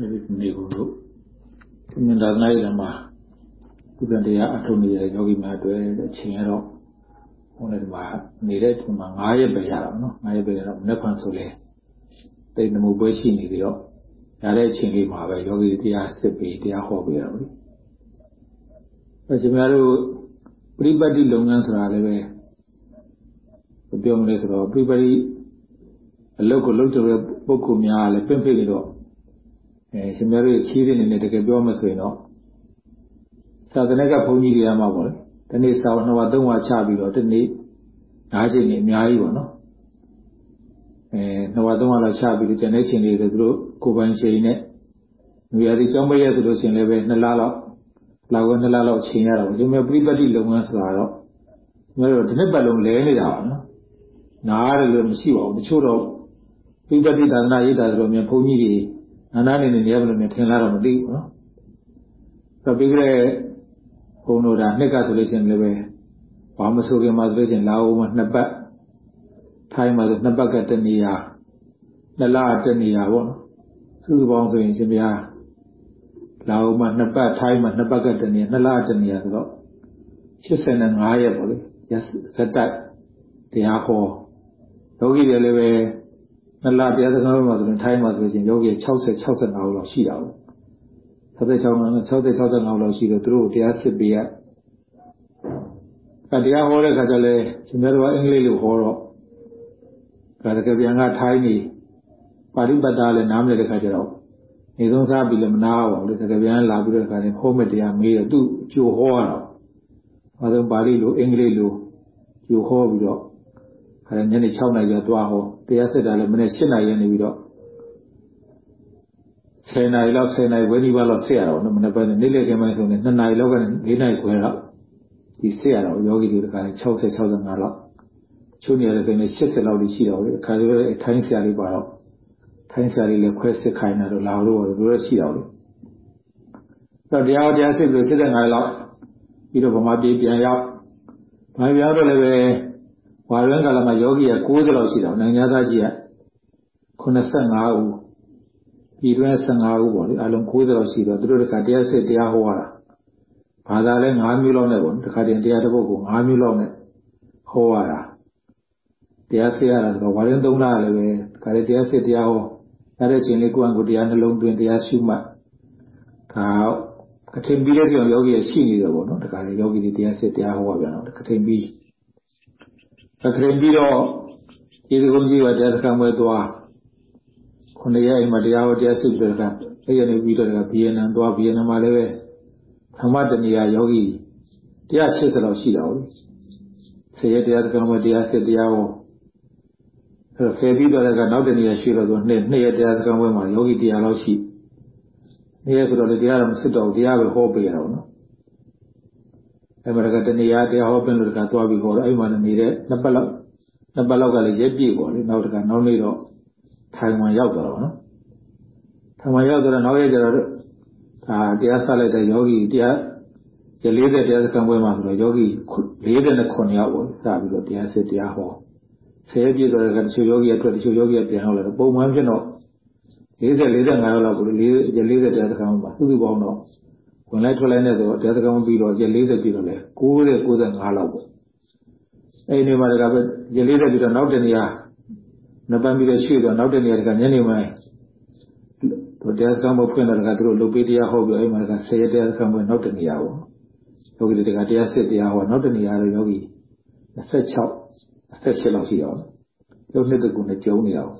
အဲဒီနေကိုလို့ဒီမြင်သာသနာ့ရမှာဘုရားတရားအထုံးနေတဲ့ယောဂီများအတွက်အချိန်ရတော့ဟိုလည်းဒီမှာနေတဲ့ဒီမှာ9ရက်ပဲရတာနော်9ရက်ပဲရတော့မနေ့ကဆိုလေတိတ်နမှုပွဲရှိနေသေးတော့ရတဲ့အချိန်လေးမှာပဲယောဂီတရားစစ်ပြီးတရားဟောပေးရတော့လေအဲကျွန်တော်တို့ပရိပတ်တိလုပ်ငန်းဆိုတာလည်းပဲပြောမလဲဆိုတော့ပရိပတ်တိအလုပ်ကိုလုပ်ကြတဲ့ပုဂ္ဂိုလ်များလည်းပြင့်ဖိနေတော့ အဲရှင်များတို့ခီးတဲ့နေနဲ့တကယ်ပြောမှဆိုရင်တော့သာသနာ့ကဘုန်းကြီးတွေကမှပေါ့လေဒီနေ့စာနှစ်ဝသုံးဝချပြီးတော့ဒီနေ့နားချိန်နေအများကြီးပေါ့နော်အဲနှစ်ဝသုံးဝလောက်ချပြီးတော့ကျန်တဲ့ချိန်လေးတွေသူတို့ကိုပိုင်ချိန်နဲ့လူရည်ကြောင်းမရဲဆိုလို့ရှိရင်လည်းပဲနှစ်လလောက်လောက်ဝဲနှစ်လလောက်ချိန်ရတာပေါ့ဒီမဲ့ပြိပတိလုပ်ငန်းဆိုတာတော့ကျွန်တော်တို့ဒီနေ့ပတ်လုံးလဲနေတာပါနော်နားရတယ်လို့မရှိပါဘူးတချို့တော့ပြိပတိသာသနာရေးတာဆိုတော့မြန်ဘုန်းကြီးတွေ နာနာနေနေနေရမလို့မြန်ထင်လာတော့မသိဘူးနော်ဆိုပြီးကြတဲ့ဘုံတို့ဒါနှစ်ကဆိုလို့ရှိရင်လည်းပဲဘာမဆိုခင်မှာဆိုလို့ရှိရင်လာဦးမှာနှစ်ပတ်ထိုင်းမှာဆိုနှစ်ပတ်ကတနေရာနှစ်လတနေရာပေါ့နော်စုစုပေါင်းဆိုရင်ရှင်ဗျာလာဦးမှာနှစ်ပတ်ထိုင်းမှာနှစ်ပတ်ကတနေရာနှစ်လတနေရာဆိုတော့85ရက်ပေါ့လေဇက်တိုက်တရားဟောယောဂီတွေလည်းပဲ နှစ်လတရားစကားမှာဆိုရင်ထိုင်းမှာဆိုရင်ယောဂီ60 65လောက်ရှိတာပေါ့66 60 65လောက်ရှိတော့သူတို့တရားစစ်ပေးရအဲတရားဟောတဲ့ခါကျလဲရှင်များတို့ကအင်္ဂလိပ်လိုဟောတော့ဒါတကယ်ပြန်ကထိုင်းနေပါဠိပတ်တာလည်းနားမလည်တဲ့ခါကျတော့နေသုံးစားပြီးလည်းမနာပါဘူးလေတကယ်ပြန်လာပြီးတော့ခါနေဟောမဲ့တရားမေးတော့သူ့ကြိုဟောရတော့ဘာလို့ပါဠိလိုအင်္ဂလိပ်လိုကြိုဟောပြီးတော့ခါညနေ6နာရီကျသွားဟော တရားစစ်တာလည်းမနေ့7နာရီနေပြီးတော့10နာရီလောက်10နာရီဝဲဒီပါလောက်ဆက်ရတော့မနေ့ပိုင်းနေ့လည်ခင်းပိုင်းဆိုရင်2နာရီလောက်ကနေ4နာရီခွဲလောက်ဒီဆက်ရတော့ယောဂီတွေကလည်း60 65လောက်ချို့နေရာတွေလည်း80လောက်ရှိတော့လေအခါကျတော့ထိုင်းဆရာလေးပါတော့ထိုင်းဆရာလေးလည်းခွဲစစ်ခိုင်းတာတော့လာလို့တော့တို့ရရှိတော့လေတော့တရားတရားစစ်ပြီး75လောက်ပြီးတော့ဗမာပြည်ပြန်ရောက်ဗမာပြည်ရောက်တော့လည်းပဲ ဝါရင်းကာလမှာယောဂီက90လောက်ရှိတော့နိုင်ငံသားကြီးက85ဦးပြည်တွင်း15ဦးပေါ့လေအလုံး90လောက်ရှိတော့သူတို့ကတရားစစ်တရားဟောတာဘာသာလဲ5မျိုးလောက်နဲ့ပေါ့တခါတည်းတရားတစ်ပုဒ်ကို5မျိုးလောက်နဲ့ဟောရတာတရားစစ်ရတာဆိုတော့ဝါရင်သုံးတာလည်းပဲတခါတည်းတရားစစ်တရားဟောရတဲ့ချိန်လေးကိုယ့်အကိုတရားနှလုံးသွင်းတရားရှုမှတ်ဒါကထင်ပြီးတဲ့ကြောင့်ယောဂီရရှိနေတယ်ပေါ့နော်တခါတည်းယောဂီတွေတရားစစ်တရားဟောပြန်တော့ကထင်ပြီး ကထင်ပြီးတော့ဒီကုန်းကြီးကတရားစခန်းပွဲသွားခုနှစ်ရက်အိမ်မှာတရားဟောတရားစစ်ပြီးတော့အဲ့ရနေပြီးတော့ဗီယက်နမ်သွားဗီယက်နမ်မှာလည်းပဲဓမ္မတဏီယာယောဂီ180လောက်ရှိတာဟုတ်ဆယ်ရက်တရားစခန်းပွဲတရားစစ်တရားဟောအဲ့ဆယ်ပြီးတော့လည်းနောက်တဏီယာရှိတော့ဆိုနှစ်နှစ်ရက်တရားစခန်းပွဲမှာယောဂီတရားလောက်ရှိနှစ်ရက်ဆိုတော့လေတရားတော့မစစ်တော့ဘူးတရားပဲဟောပေးရတော့နော် အဲ့မှာကတဏီယာတရားဟောပြလို့တကသွားပြီးဟောတော့အဲ့မှာနေတဲ့နှစ်ပတ်လောက်နှစ်ပတ်လောက်ကလည်းရက်ပြည့်ပေါ့လေနောက်တကနောက်နေ့တော့ထိုင်ဝမ်ရောက်သွားတော့နော်ထိုင်ဝမ်ရောက်တော့နောက်ရက်ကျတော့ဒါတရားဆက်လိုက်တဲ့ယောဂီတရားရ40တရားစခန်းပွဲမှာဆိုတော့ယောဂီ49ယောက်ပေါ့စပြီးတော့တရားစစ်တရားဟောဆယ်ပြည့်တော့တချို့ယောဂီအတွက်တချို့ယောဂီပြန်ရောက်လာတော့ပုံမှန်ဖြစ်တော့40 45ယောက်လောက်ကို40 40တရားစခန်းမှာစုစုပေါင်းတော့ ဝင်လိုက်ထွက်လိုက်နဲ့ဆိုတော့တရားစခန်းပြီးတော့40ပြည့်တော့လေ90 95လောက်ပေါ့အဲ့ဒီမှာတကပဲရ40ပြီးတော့နောက်တနေရာနှစ်ပန်းပြီးတော့ရွှေ့တော့နောက်တနေရာကညနေပိုင်းတို့တရားစခန်းမဖွင့်တော့ကသူတို့လုတ်ပေးတရားဟောပြီးအဲ့မှာကဆယ်ရက်တရားစခန်းဖွင့်နောက်တနေရာပေါ့ယောဂီတွေကတရားစစ်တရားဟောနောက်တနေရာတော့ယောဂီ26 28လောက်ရှိအောင်ရုပ်နှစ်တကူနဲ့ကျုံနေအောင်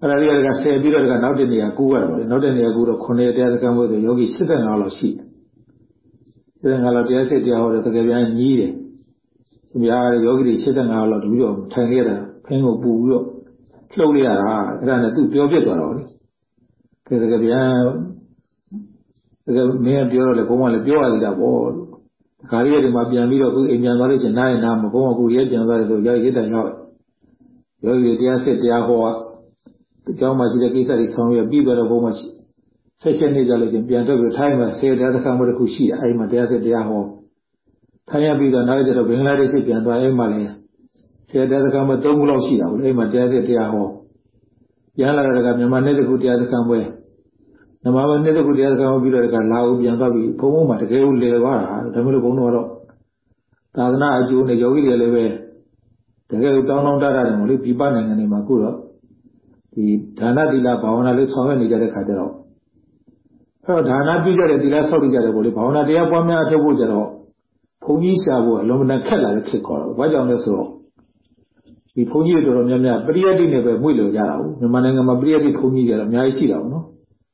အဲ့ဒါတွေကဆယ်ပြီးတော့ကနောက်တနေရာကူးရတယ်ပေါ့နောက်တနေရာကူးတော့9ရက်တရားစခန်းဖွင့်ဆိုယောဂီ85လောက်ရှိတယ်85လောက်တရားစစ်တရားဟောတော့တကယ်ပြန်ညီးတယ်သူများယောဂီတွေ85လောက်တပြီးတော့ထိုင်ခဲ့တာဖင်းကိုပူပြီးတော့လှုပ်လိုက်ရတာအဲ့ဒါနဲ့သူပြောပြသွားတော့လေကဲတကယ်ပြန်တကယ်မင်းပြောတော့လေဘုံကလည်းပြောရသေးတာပေါ့ခါရီးဒီမှာပြန်ပြီးတော့သူအိမ်ပြန်သွားလို့ရှင်နားရင်နားမဘုံကကူရဲပြန်သွားတယ်ဆိုရောက်ရစ်တယ်ရောက်ယောဂီတရားစစ်တရားဟော တကြောင်မှရှိတဲ့ကိစ္စတွေဆောင်ရွက်ပြီးတော့ဘုံမှာဆက်ရှင်းနေကြလို့ချင်းပြန်ထွက်ပြီးထိုင်းမှာဆေးတရားတစ်ခါမှတစ်ခုရှိတယ်အဲဒီမှာတရားစစ်တရားဟောထိုင်းရပြီးတော့နောက်ကျတော့ဘင်္ဂလားဒေ့ရှ်ပြန်သွားအဲဒီမှာလည်းဆေးတရားတစ်ခါမှ၃ခုလောက်ရှိတာဘူးအဲဒီမှာတရားစစ်တရားဟောပြန်လာတဲ့ကမြန်မာနေ့တခုတရားတစ်ခါပွဲမြန်မာနေ့တခုတရားတစ်ခါပွဲပြီးတော့ကလာဦးပြန်သွားပြီးဘုံဘုံမှာတကယ်ကိုလည်သွားတာဒါမှမဟုတ်ဘုံတော်တော့သာသနာအကျိုးနဲ့ယောဂီတွေလည်းပဲတကယ်ကိုတောင်းတောင်းတတတယ်မလို့ပြပနိုင်ငံတွေမှာခုတော့ ဒီဒါနသီလဘာဝနာလေးဆောင်ရွက်နေကြတဲ့ခါကျတော့အဲတော့ဒါနပြုကြတဲ့သီလဆောက်တည်ကြတယ်ပေါ့လေဘာဝနာတရားပွားများအထောက်ဖို့ကြတော့ဘုန်းကြီးရှာဖို့အလုံးမတန်ခက်လာတဲ့ခေတ်ခေါ်တော့ဘာကြောင့်လဲဆိုတော့ဒီဘုန်းကြီးတွေတော်တော်များများပရိယတ်တိနဲ့ပဲမွေ့လို့ကြတာဟုတ်မြန်မာနိုင်ငံမှာပရိယတ်တိဘုန်းကြီးတွေကတော့အများကြီးရှိတာပေါ့နော်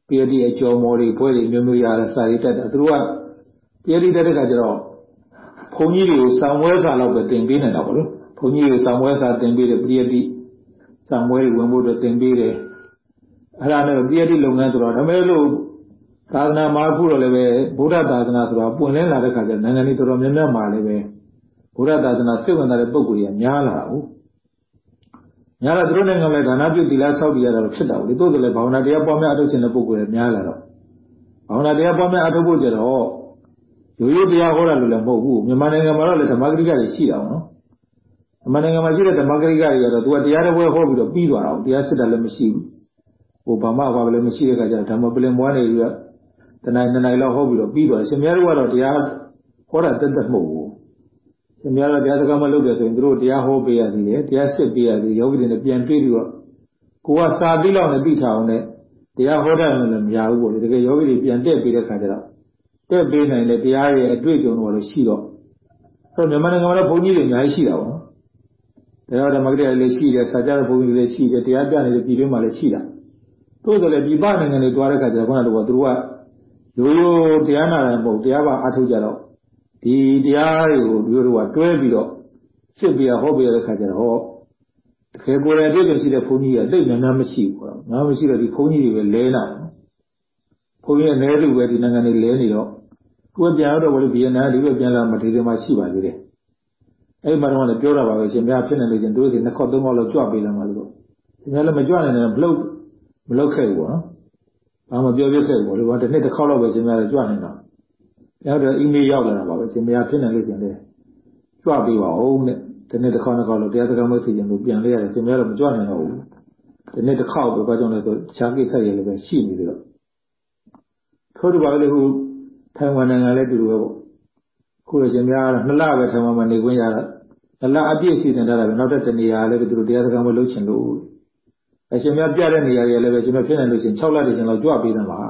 ပရိယတ်တိအကျော်မော်တွေဘွဲတွေမျိုးမျိုးရတာစာရီတက်တာသူတို့ကပရိယတ်တိတက်တဲ့ခါကျတော့ဘုန်းကြီးတွေကိုစောင်ဝဲစာလောက်ပဲတင်ပေးနေတာပေါ့လို့ဘုန်းကြီးတွေစောင်ဝဲစာတင်ပေးတယ်ပရိယတ်တိ စောင်ဝဲတွေဝင်ဖို့အတွက်တင်ပေးတယ်အဲ့ဒါနဲ့ပရိယတ်တိလုပ်ငန်းဆိုတော့ဒါမဲ့လို့သာသနာမှာအခုတော့လည်းပဲဗုဒ္ဓသာသနာဆိုတာပွင့်လင်းလာတဲ့ခါကျနိုင်ငံတွေတော်တော်များများမှာလည်းပဲဗုဒ္ဓသာသနာစိတ်ဝင်စားတဲ့ပုဂ္ဂိုလ်တွေကများလာတာဟုတ်များလာသူတို့နိုင်ငံလည်းဒါနပြုသီလဆောက်တည်ရတာဖြစ်တာလေတိုးတယ်လည်းဘာဝနာတရားပွားများအထုတ်ခြင်းတဲ့ပုဂ္ဂိုလ်တွေများလာတော့ဘာဝနာတရားပွားများအထုတ်ဖို့ကြတော့ရိုးရိုးတရားဟောတာလို့လည်းမဟုတ်ဘူးမြန်မာနိုင်ငံမှာတော့လည်းဓမ္မဂရိကတွေရှိတာပေါ့နော် မြန်မာနိုင်ငံမှာရှိတဲ့ဓမ္မဂရိကတွေကတော့ သူကတရားတော်ပွဲဟောပြီးတော့ပြီးသွားတာတရားစစ်တာလည်းမရှိဘူးဟိုဘာမှဘာလည်းမရှိတဲ့အခါကျတော့ဓမ္မပလင်မွားနေပြီးတော့တနိုင်နှစ်နိုင်လောက်ဟောပြီးတော့ပြီးသွားတယ်ရှင်များတို့ကတော့တရားဟောတာတက်တက်မဟုတ်ဘူးရှင်များတို့တရားစကားမလုပ်တယ်ဆိုရင်တို့တရားဟောပေးရသေးတယ်တရားစစ်ပေးရသေးယောဂီတွေနဲ့ပြန်တွေ့ပြီးတော့ကိုကစာပြီးလောက်နဲ့ပြီးထားအောင်နဲ့တရားဟောတတ်မှလည်းမရဘူးပေါ့လေတကယ်ယောဂီတွေပြန်တက်ပြီးတဲ့ခါကျတော့တက်ပေးနိုင်တဲ့တရားရဲ့အတွေ့အကြုံတော့ရှိတော့ဆိုမြန်မာနိုင်ငံမှာတော့ဘုန်းကြီးတွေအများကြီးရှိတာပေါ့နော် တရားဓမ္မဂရိလည်းရှိတယ်စာကြတဲ့ဘုန်းကြီးတွေလည်းရှိတယ်တရားပြနေတဲ့ပြည်တွင်းမှာလည်းရှိတာသို့တော်လည်းပြည်ပနိုင်ငံတွေသွားတဲ့ခါကျတော့ခုနကသူကရိုးရိုးတရားနာတယ်မဟုတ်တရားပါအထုတ်ကြတော့ဒီတရားတွေကိုဒီလိုကတွဲပြီးတော့စစ်ပြီးဟောပြရတဲ့ခါကျတော့ဟောတကယ်ကိုယ်တိုင်တွေ့ကြရှိတဲ့ဘုန်းကြီးကတိတ်များများမရှိဘူးပေါ့နော်မရှိတော့ဒီဘုန်းကြီးတွေပဲလဲနာဘုန်းကြီးရဲ့နဲလူပဲဒီနိုင်ငံတွေလဲနေတော့ကိုယ်ပြန်တော့ဘယ်လိုဗီယက်နမ်ဒီလိုပြန်လာမထေရမှာရှိပါသေးတယ် အဲ့မှာတော့လည်းပြောတာပါပဲရှင်များဖြစ်နေလို့ချင်းတို့ဒီနှစ်ခေါက်သုံးခေါက်လောက်ကြွပေးလာမှလို့ရှင်များလည်းမကြွနိုင်တယ်မလုပ်မလုပ်ခဲ့ဘူးပေါ့နော်ဘာမှပြောပြခဲ့ဘူးလေဘာတစ်နှစ်တစ်ခေါက်လောက်ပဲရှင်များလည်းကြွနေတာနောက်တော့အီးမေးလ်ရောက်လာတာပါပဲရှင်များဖြစ်နေလို့ရှင်လေကြွပေးပါဦးတဲ့ဒီနေ့တစ်ခေါက်တစ်ခေါက်လောက်တရားစကားမသိရင်လို့ပြန်လဲရတယ်ရှင်များတော့မကြွနိုင်တော့ဘူးဒီနေ့တစ်ခေါက်ပဲဘာကြောင့်လဲဆိုတခြားကိစ္စတွေလည်းပဲရှိနေတယ်တော့ထို့တူပါလေဟိုထိုင်ဝမ်နိုင်ငံလည်းတူတူပဲပေါ့ ခုလိုရှင်များနှစ်လပဲထိုင်ဝမ်မှာနေခွင့်ရတာနှစ်လအပြည့်စီစဉ်ထားတာပဲနောက်တဲ့တနေရာလည်းတူတူတရားစကားမလုပ်ချင်လို့အရှင်များပြတဲ့နေရာတွေလည်းပဲကျွန်တော်ဖြစ်နေလို့ရှိရင်6လတည်းကျွန်တော်ကြွပေးတယ်ပါ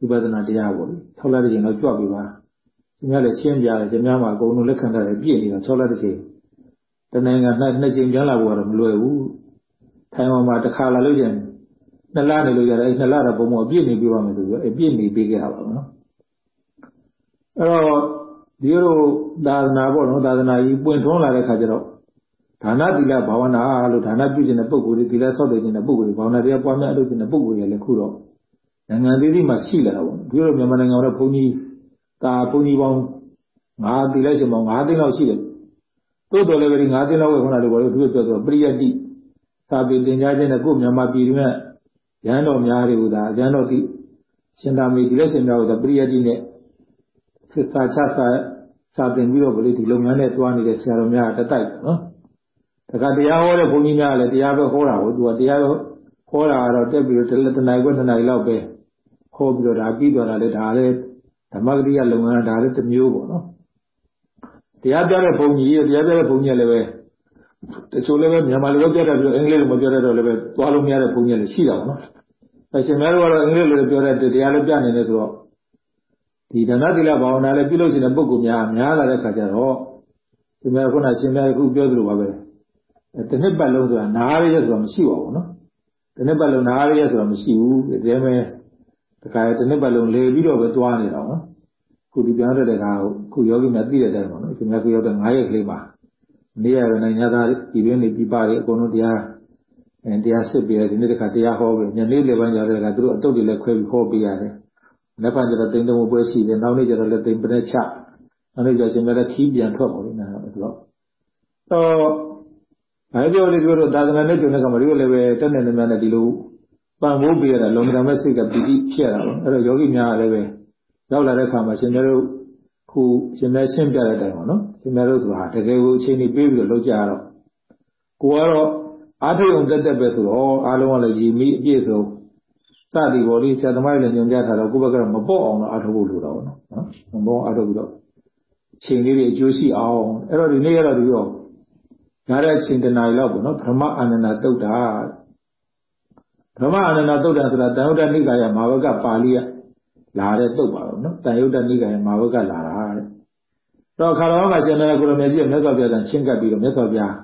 ဝိပဿနာတရားပေါ့လေ6လတည်းကျွန်တော်ကြွပေးပါရှင်များလည်းရှင်းပြတယ်ရှင်များမှာအကုန်လုံးလက်ခံထားတယ်ပြည့်နေတာ6လတည်းတနိုင်ငံနှစ်နှစ်ချိန်ပြန်လာဖို့ကတော့မလွယ်ဘူးထိုင်ဝမ်မှာတစ်ခါလာလို့ရှိရင်နှစ်လနေလို့ရတယ်အဲနှစ်လတော့ဘုံဘုံအပြည့်နေပြပါမယ်ဆိုပြီးအပြည့်နေပေးခဲ့ရပါဘူးနော်အဲ့တော့ ဒီလိုသာသနာပေါ့နော်သာသနာကြီးပွင့်ထွန်းလာတဲ့ခါကျတော့ဒါနသီလဘာဝနာလို့ဒါနပြုခြင်းတဲ့ပုဂ္ဂိုလ်တွေသီလဆောက်တည်ခြင်းတဲ့ပုဂ္ဂိုလ်တွေဘာဝနာတရားပွားများအလုပ်ခြင်းတဲ့ပုဂ္ဂိုလ်တွေလည်းခုတော့နိုင်ငံသေးသေးမှရှိလာတာပေါ့ဒီလိုမြန်မာနိုင်ငံတော့ဘုန်းကြီးတာဘုန်းကြီးပေါင်းငါသီလရှင်ပေါင်း၅သိန်းလောက်ရှိတယ်တိုးတော်လည်းပဲဒီ၅သိန်းလောက်ပဲခုနကလိုပြောလို့သူပြောဆိုပရိယတ္တိသာပေသင်ကြားခြင်းနဲ့ကိုမြန်မာပြည်တွင်းရဟန်းတော်များတွေကဒါရဟန်းတော်တိရှင်သာမေသီလရှင်များကပရိယတ္တိနဲ့စစ်စာချစာ စာသင်ပြီးတော့ဗလိဒီလုပ်ငန်းနဲ့တွားနေတဲ့ဆရာတော်များတတိုက်နော်တခါတရားဟောတဲ့ဘုန်းကြီးများလည်းတရားပဲဟောတာကိုသူကတရားဟောတာကတော့တက်ပြီးတော့တလက်တနိုင်ခွက်တနိုင်လောက်ပဲဟောပြီးတော့ဒါပြီးသွားတာလေဒါလည်းဓမ္မဂရိယလုပ်ငန်းဒါလည်းတစ်မျိုးပေါ့နော်တရားပြတဲ့ဘုန်းကြီးတရားပြတဲ့ဘုန်းကြီးလည်းပဲတချို့လည်းပဲမြန်မာလိုပဲပြတတ်ပြီးတော့အင်္ဂလိပ်လိုမပြောတတ်တော့လည်းပဲသွားလို့မရတဲ့ဘုန်းကြီးလည်းရှိတာပေါ့နော်အဲရှင်များတို့ကတော့အင်္ဂလိပ်လိုပြောတတ်တယ်တရားလည်းပြနေတယ်ဆိုတော့ ဒီဒါနသီလဘာဝနာလည်းပြုလို့ရှိတဲ့ပုဂ္ဂိုလ်များများလာတဲ့ခါကျတော့ရှင်များခုနရှင်များခုပြောသလိုပါပဲတစ်နှစ်ပတ်လုံးဆိုတာနားရရဆိုတာမရှိပါဘူးနော်တစ်နှစ်ပတ်လုံးနားရရဆိုတာမရှိဘူးဒီထဲမှာတခါတစ်နှစ်ပတ်လုံးလေပြီးတော့ပဲသွားနေတာနော်ခုဒီပြောတဲ့ခါခုယောဂီများသိတဲ့အတိုင်းပါနော်ရှင်များခုရောက်တဲ့9ရက်ကလေးမှာနေရပဲနိုင်ငံသားဒီတွင်းနေပြပါတယ်အကုန်လုံးတရားအဲတရားစစ်ပြီးဒီနေ့တခါတရားဟောပြီးညနေလေပိုင်းကြတဲ့ခါသူတို့အတုတ်တွေလည်းခွဲပြီးဟောပေးရတယ် လက်ဖန်ကျတော့တိမ်တုံပွဲရှိတယ်နောက်နေ့ကျတော့လည်းတိမ်ပနဲ့ချနောက်နေ့ကျရှင်များလည်းခီးပြန်ထွက်ပါလိမ့်မယ်အဲ့တော့တော့ဘာပြောလဲပြောတော့သာသနာနဲ့ကြုံတဲ့ကမှာဒီလိုလည်းပဲတက်နေနေများနဲ့ဒီလိုပံ့ပိုးပေးရတာလုံကံမဲ့စိတ်ကပီတိဖြစ်ရတာပေါ့အဲ့တော့ယောဂီများလည်းပဲရောက်လာတဲ့ခါမှာရှင်များတို့ခုရှင်များရှင်းပြတဲ့အတိုင်းပေါ့နော်ရှင်များတို့ဆိုတာတကယ်ကိုအချိန်ကြီးပေးပြီးတော့လုပ်ကြရတော့ကိုကတော့အားထုတ်အောင်တက်တက်ပဲဆိုတော့အားလုံးကလည်းရည်မိအပြည့်စုံ စသည်ပေါ်လေးဆရာသမားတွေလည်းညွှန်ကြားထားတော့ကိုယ့်ဘက်ကတော့မပေါ့အောင်တော့အားထုတ်ဖို့လိုတော့နော်မပေါ့အားထုတ်ပြီးတော့ချိန်လေးတွေအကျိုးရှိအောင်အဲ့တော့ဒီနေ့ရတော့ဒီတော့ဒါတဲ့အချိန်တနားရီလောက်ပေါ့နော်ဗြဟ္မအာနန္ဒတုတ်တာဗြဟ္မအာနန္ဒတုတ်တာဆိုတာတန်ယုတ်တနိကာယမာဝကပါဠိကလာတဲ့တုတ်ပါတော့နော်တန်ယုတ်တနိကာယမာဝကလာတာတဲ့တော့ခါတော်မှာရှင်တဲ့ကိုရမေကြီးမြတ်စွာဘုရားကချင်းကပ်ပြီးတော့မြတ်စွာဘုရား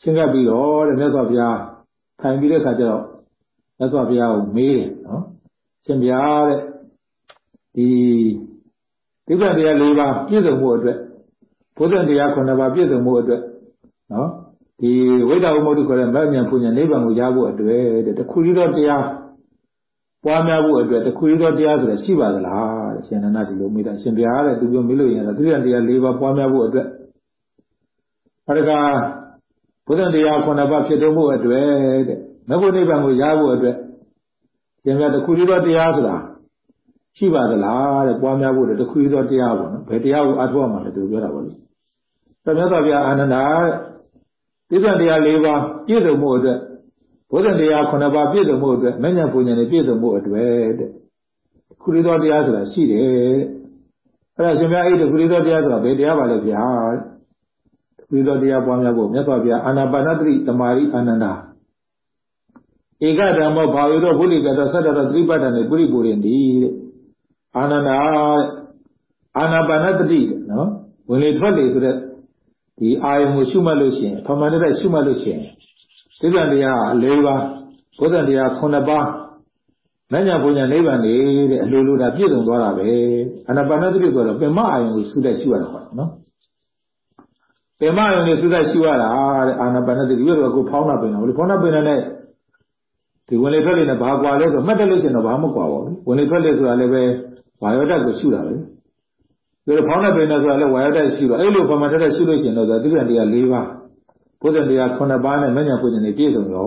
ချင်းကပ်ပြီးတော့တဲ့မြတ်စွာဘုရားထိုင်ပြီးတဲ့ခါကျတော့ မြတ်စွာဘုရားကိုမေးတယ်နော်ရှင်ဘုရားတဲ့ဒီဒိဋ္ဌတရား၄ပါးပြည့်စုံမှုအတွက်ဘုဇ္ဇတရား9ပါးပြည့်စုံမှုအတွက်နော်ဒီဝိဒ္ဓဝမုဒ္ဒခေါ်တဲ့မဉ္ဇဉ်ပူညာနိဗ္ဗာန်ကိုရဖို့အတွက်တဲ့တခုရီတော့တရားပွားများဖို့အတွက်တခုရီတော့တရားဆိုတာရှိပါသလားတဲ့ရှင်နန္ဒဒီလိုမိတာရှင်ဘုရားတဲ့သူပြောမေးလို့ရင်တော့ဒိဋ္ဌတရား၄ပါးပွားများဖို့အတွက်အရကဘုဇ္ဇတရား9ပါးဖြစ်တော်မှုအတွက်တဲ့ မဘုနိဗ္ဗာန်ကိုရဖို့အတွက်ရှင်ဘုရားတခုရီတော့တရားဆိုတာရှိပါသလားတဲ့ပွားများဖို့တခုရီတော့တရားပေါ့နော်ဘယ်တရားကိုအထောက်အမှလဲသူပြောတာပါလို့သမ္မာတော်ဘုရားအာနန္ဒာပြည့်စုံတရား၄ပါးပြည့်စုံမှုအတွက်ဘုဇ္ဇတရား9ပါးပြည့်စုံမှုအတွက်မဉ္ဇဉ်ပူဉ္ဇဉ်တွေပြည့်စုံမှုအတွက်တဲ့ခုရီတော်တရားဆိုတာရှိတယ်အဲ့ဒါရှင်ဘုရားအဲ့ဒီခုရီတော်တရားဆိုတာဘယ်တရားပါလဲဗျာခုရီတော်တရားပွားများဖို့မြတ်စွာဘုရားအာနာပါနတိတမာရီအာနန္ဒာ ဧကဓမ္မောဘာဝေသောဘုလိကတောသတ္တတော်သတိပဋ္ဌာန်ပုရိပူရင်ဒီတဲ့အာနန္ဒာတဲ့အာနာပါနတတိတဲ့နော်ဝင်လေထွက်လေဆိုတဲ့ဒီအာယုံကိုရှုမှတ်လို့ရှိရင်ဖမှန်တဲ့ရှုမှတ်လို့ရှိရင်သစ္စာတရား၄ပါးဘုဒ္ဓတရား9ပါးမညာဘုညာနိဗ္ဗာန်တဲ့အလိုလိုတာပြည့်စုံသွားတာပဲအာနာပါနတတိဆိုတော့ပင်မအာယုံကိုရှုတဲ့ရှုရတာပါနော်ပင်မအာယုံကိုရှုတဲ့ရှုရတာတဲ့အာနာပါနတတိပြီးတော့ကိုဖောင်းတာပင်တာဘယ်ဖောင်းတာပင်တာနဲ့ ဒီဝင်လေထွက်လေနဲ့ဘာကွာလဲဆိုမှတ်တယ်လို့ရှိရင်တော့ဘာမှမကွာပါဘူးဝင်လေထွက်လေဆိုတာလည်းပဲဝါယောဓာတ်ကိုရှုတာပဲဒီလိုဖောင်းတဲ့ပင်နဲ့ဆိုတာလည်းဝါယောဓာတ်ရှုတော့အဲ့လိုပမာထက်ရှုလို့ရှိရင်တော့သတိပ္ပံတရား၄ပါးဘုဇ္ဇတရား9ပါးနဲ့မညာပုဇ္ဇဉ်တွေပြည့်စုံရော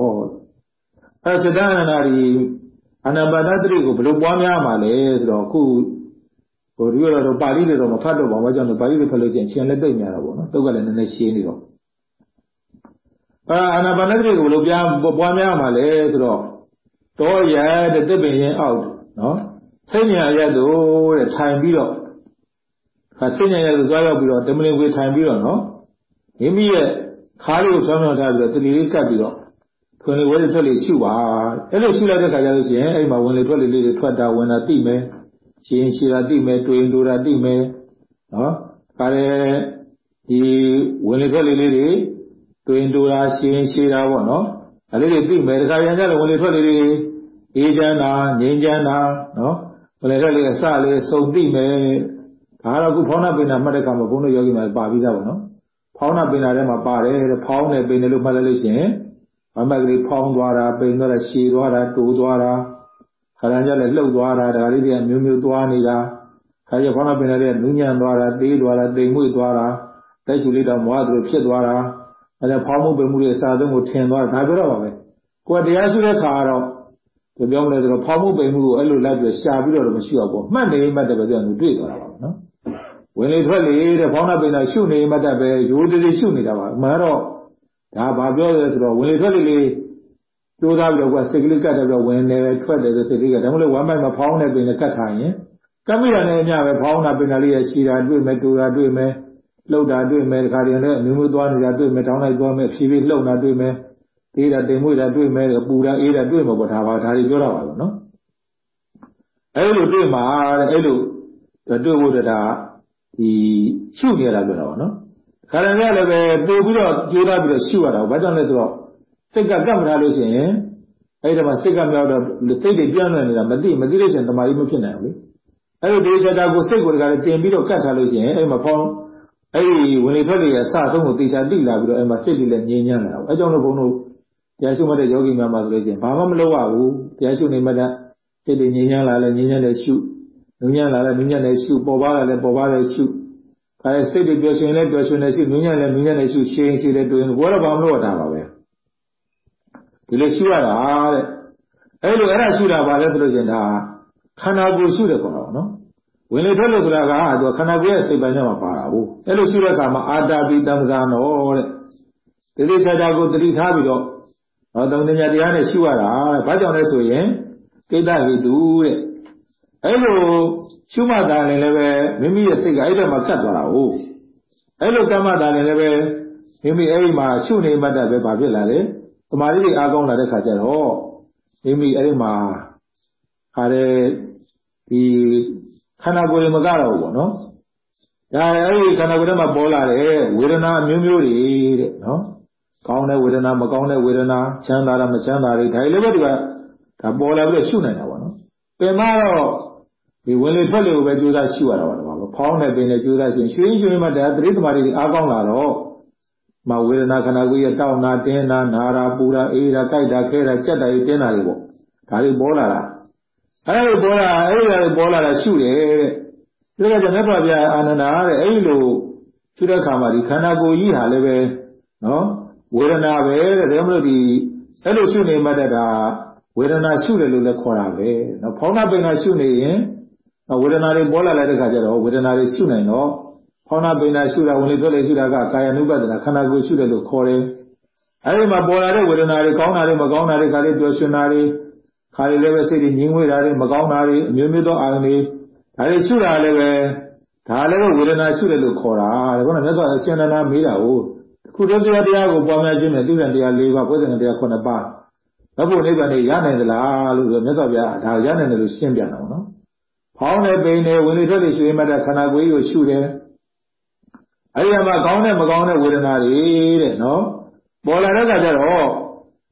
အဲစတအနန္ဒာဒီအနာပါဒတတိကိုဘယ်လိုပွားများမှာလဲဆိုတော့အခုဟိုဒီကတော့ပါဠိတွေတော့မဖတ်တော့ပါဘူး။ဘာကြောင့်လဲပါဠိတွေဖတ်လို့ရှိရင်ရှင်လည်းတိတ်များတော့ဗောနော်။တုတ်ကလည်းနည်းနည်းရှင်းနေတော့အာအနာပါဒတတိကိုဘယ်လိုပြပွားများမှာလဲဆိုတော့ တောရတဲ့တစ်ပင်ရင်အောက်နော်စိတ်ညာရက်တို့တဲ့ထိုင်ပြီးတော့ခါစိတ်ညာရက်တို့သွားရောက်ပြီးတော့တမလင်ဝေထိုင်ပြီးတော့နော်မိမိရဲ့ခါးလေးကိုဆောင်းဆောင်းထားပြီးတော့တလီလေးကပ်ပြီးတော့ထွင်လေဝဲထွက်လေရှုပါအဲ့လိုရှုလိုက်တဲ့ခါကျလို့ရှိရင်အဲ့မှာဝင်လေထွက်လေလေးတွေထွက်တာဝင်တာသိမယ်ရှင်းရှင်းတာသိမယ်တွေ့ရင်တွေ့တာသိမယ်နော်ခါလေဒီဝင်လေထွက်လေလေးတွေတွေ့ရင်တွေ့တာရှင်းရှင်းတာပေါ့နော် ဒါလေးတွေသိမယ်တခါပြန်ကြလို့ဝင်လေထွက်လေလေးတွေအေးချမ်းတာငြိမ်းချမ်းတာနော်ဘယ်လဲလေးအစလေးစုံသိမယ်ဒါတော့ခုဖောင်းနာပင်နာမှတ်တဲ့အခါမှာဘုန်းတော်ယောဂီမှာပါပြီးသားပေါ့နော်ဖောင်းနာပင်နာထဲမှာပါတယ်တဲ့ဖောင်းတယ်ပင်တယ်လို့မှတ်လိုက်လို့ရှိရင်မမကလေးဖောင်းသွားတာပိန်သွားတာရှည်သွားတာတိုးသွားတာခါရန်ကြလည်းလှုပ်သွားတာဒါလေးတွေကမျိုးမျိုးသွားနေတာခါရဖောင်းနာပင်နာတွေကနူးညံ့သွားတာတေးသွားတာတိမ်မွေ့သွားတာတက်ချူလေးတော့မွားသလိုဖြစ်သွားတာ အဲဒါဖောင်းမှုပင်မှုတွေအစားဆုံးကိုထင်သွားတာဒါပြောတော့ပါပဲကိုယ်တရားရှိတဲ့ခါကတော့ဒီပြောမလဲဆိုတော့ဖောင်းမှုပိန်မှုကိုအဲ့လိုလိုက်ပြီးရှာပြီးတော့မရှိတော့ဘူးမှတ်နေမှတ်တယ်ပဲပြောရင်တွေ့သွားတာပါနော်ဝင်လေထွက်လေတဲ့ဖောင်းနာပိန်နာရှုနေမှတ်တယ်ပဲရိုးတည်းရှုနေတာပါအမှန်တော့ဒါဘာပြောလဲဆိုတော့ဝင်လေထွက်လေလေးကြိုးစားပြီးတော့ကစိတ်ကလေးကတ်တယ်ပြီးတော့ဝင်နေထွက်တယ်ဆိုစိတ်ကလေးကဒါမှမဟုတ်ဝမ်းမိုက်မှာဖောင်းနေပိန်နဲ့ကတ်ထားရင်ကမ်းမိရနဲ့အမျှပဲဖောင်းနာပိန်နာလေးရဲ့ရှည်တာတွေ့မယ်တူတာတွေ့မယ် လှုပ်တာတွေ့မယ်ဒီခါတည်းလည်းအမျိုးမျိုးသွားနေတာတွေ့မယ်တောင်းလိုက်သွားမယ်ဖြည်းဖြည်းလှုပ်တာတွေ့မယ်သေးတာတင်မွေ့တာတွေ့မယ်ပူတာအေးတာတွေ့မှာပေါ့ဒါပါဒါတွေပြောတာပါလို့နော်အဲ့လိုတွေ့မှာတဲ့အဲ့လိုတွေ့ဖို့တတာဒီရှုနေရတာပြောတာပါနော်ခါရံကလည်းပဲပို့ပြီးတော့ကြိုးစားပြီးတော့ရှုရတာဘာကြောင့်လဲဆိုတော့စိတ်ကကပ်မထားလို့ရှိရင်အဲ့ဒီမှာစိတ်ကမြောက်တော့စိတ်တွေပြန့်လွင့်နေတာမသိမသိလို့ရှိရင်တမာရီမဖြစ်နိုင်ဘူးလေအဲ့လိုဒီချက်တာကိုစိတ်ကိုတကလည်းတင်ပြီးတော့ကတ်ထားလို့ရှိရင်အဲ့မှာဖောင်း အဲ့ဒီဝင်လေထွက်လေအစဆုံးကိုတေချာတိလာပြီးတော့အဲ့မှာစိတ်တွေလည်းငြိမ်းချမ်းလာအောင်အဲ့ကြောင့်လို့ဘုန်းတို့တရားရှုမှတ်တဲ့ယောဂီများမှာဆိုလို့ရှိရင်ဘာမှမလုပ်ရဘူးတရားရှုနေမှတဲ့စိတ်တွေငြိမ်းချမ်းလာလဲငြိမ်းချမ်းတဲ့ရှုငြိမ်းချမ်းလာလဲငြိမ်းချမ်းတဲ့ရှုပေါ်ပါလာလဲပေါ်ပါတဲ့ရှုအဲစိတ်တွေပျော်ရွှင်လဲပျော်ရွှင်တဲ့ရှုငြိမ်းချမ်းလဲငြိမ်းချမ်းတဲ့ရှုရှင်းရှင်းတဲ့တွေ့ရင်ဘောတော့ဘာမလုပ်ရတာပါပဲဒီလိုရှုရတာတဲ့အဲလိုအဲ့ဒါရှုတာပါလဲဆိုလို့ရှိရင်ဒါခန္ဓာကိုယ်ရှုတယ်ခေါ်တာနော် ဝင်လေထွက်လို့ဆိုတာကသူခန္ဓာကိုယ်ရဲ့စိတ်ပိုင်းထဲမှာပါတာဟုတ်အဲ့လိုရှုတဲ့အခါမှာအာတာပိတံ္ဂါနောတဲ့ဒီလိုချာချာကိုတတိထားပြီးတော့ဟောသမဏေညာတရားနဲ့ရှုရတာတဲ့ဘာကြောင့်လဲဆိုရင်ကိတ္တဟိတုတဲ့အဲ့လိုရှုမှတ်တာလည်းလည်းပဲမိမိရဲ့စိတ်ကအဲ့ဒါမှကတ်သွားတာဟုတ်အဲ့လိုကမ္မတာလည်းလည်းပဲမိမိအဲ့ဒီမှာရှုနေမှတ်တာပဲဘာဖြစ်လာလဲသမာဓိတွေအားကောင်းလာတဲ့ခါကျတော့မိမိအဲ့ဒီမှာခါတဲ့ဒီ ခန္ဓာကိုယ်တွေမကတော့ဘူးပေါ့နော်ဒါအဲ့ဒီခန္ဓာကိုယ်ထဲမှာပေါ်လာတဲ့ဝေဒနာအမျိုးမျိုးတွေတဲ့နော်ကောင်းတဲ့ဝေဒနာမကောင်းတဲ့ဝေဒနာချမ်းသာတာမချမ်းသာတွေဒါလည်းပဲဒီကဒါပေါ်လာပြီးရှုနိုင်တာပေါ့နော်ပင်မတော့ဒီဝင်လေထွက်လေကိုပဲကြိုးစားရှုရတာပါတော့ဖောင်းတဲ့ပင်နဲ့ကြိုးစားရှုရွှေရွှေမှဒါသတိသမารီအားကောင်းလာတော့မဝေဒနာခန္ဓာကိုယ်ရဲ့တောင်းနာတင်းနာနာရာပူရာအေးရာကြိုက်တာခဲတာကြက်တာကြီးတင်းတာတွေပေါ့ဒါတွေပေါ်လာတာ အဲ့ဒီပေါ်လာအဲ့ဒီတွေပေါ်လာတာရှုတယ်တဲ့ဒါကကြောင့်မြတ်စွာဘုရားအာနန္ဒာတဲ့အဲ့ဒီလိုရှုတဲ့ခါမှာဒီခန္ဓာကိုယ်ကြီးဟာလည်းပဲနော်ဝေဒနာပဲတဲ့ဒါမှမဟုတ်ဒီအဲ့လိုရှုနေမှတတ်တာဝေဒနာရှုတယ်လို့လည်းခေါ်တာပဲနော်ဖောင်းနာပိန်နာရှုနေရင်ဝေဒနာတွေပေါ်လာတဲ့ခါကျတော့ဝေဒနာတွေရှုနိုင်တော့ဖောင်းနာပိန်နာရှုတာဝင်လေထွက်လေရှုတာကကာယ ानु ပဒနာခန္ဓာကိုယ်ရှုတယ်လို့ခေါ်တယ်အဲဒီမှာပေါ်လာတဲ့ဝေဒနာတွေကောင်းတာတွေမကောင်းတာတွေခါလေးပျော်ရွှင်တာတွေ ခါလေးလည်းပဲစိတ်တွေငြင်းဝေးတာတွေမကောင်းတာတွေအမျိုးမျိုးသောအာရုံတွေဒါတွေရှုတာလည်းပဲဒါလည်းပဲဝေဒနာရှုတယ်လို့ခေါ်တာတဲ့ခေါင်းကမြတ်စွာဘုရားရှင်နန္ဒာမေးတာကိုခုတည်းတရားတရားကိုပွားများခြင်းနဲ့တိရံတရား၄ပါးပွေးစံတရား9ပါးဘုဖို့နိဗ္ဗာန်ကိုရနိုင်သလားလို့ဆိုမြတ်စွာဘုရားဒါရနိုင်တယ်လို့ရှင်းပြတာပေါ့နော်။ဖောင်းတဲ့ပိန်နဲ့ဝင်လေထွက်လေရွှေမှတ်တဲ့ခန္ဓာကိုယ်ကြီးကိုရှုတယ်။အဲဒီမှာကောင်းတဲ့မကောင်းတဲ့ဝေဒနာတွေတဲ့နော်။ပေါ်လာတဲ့အခါကျတော့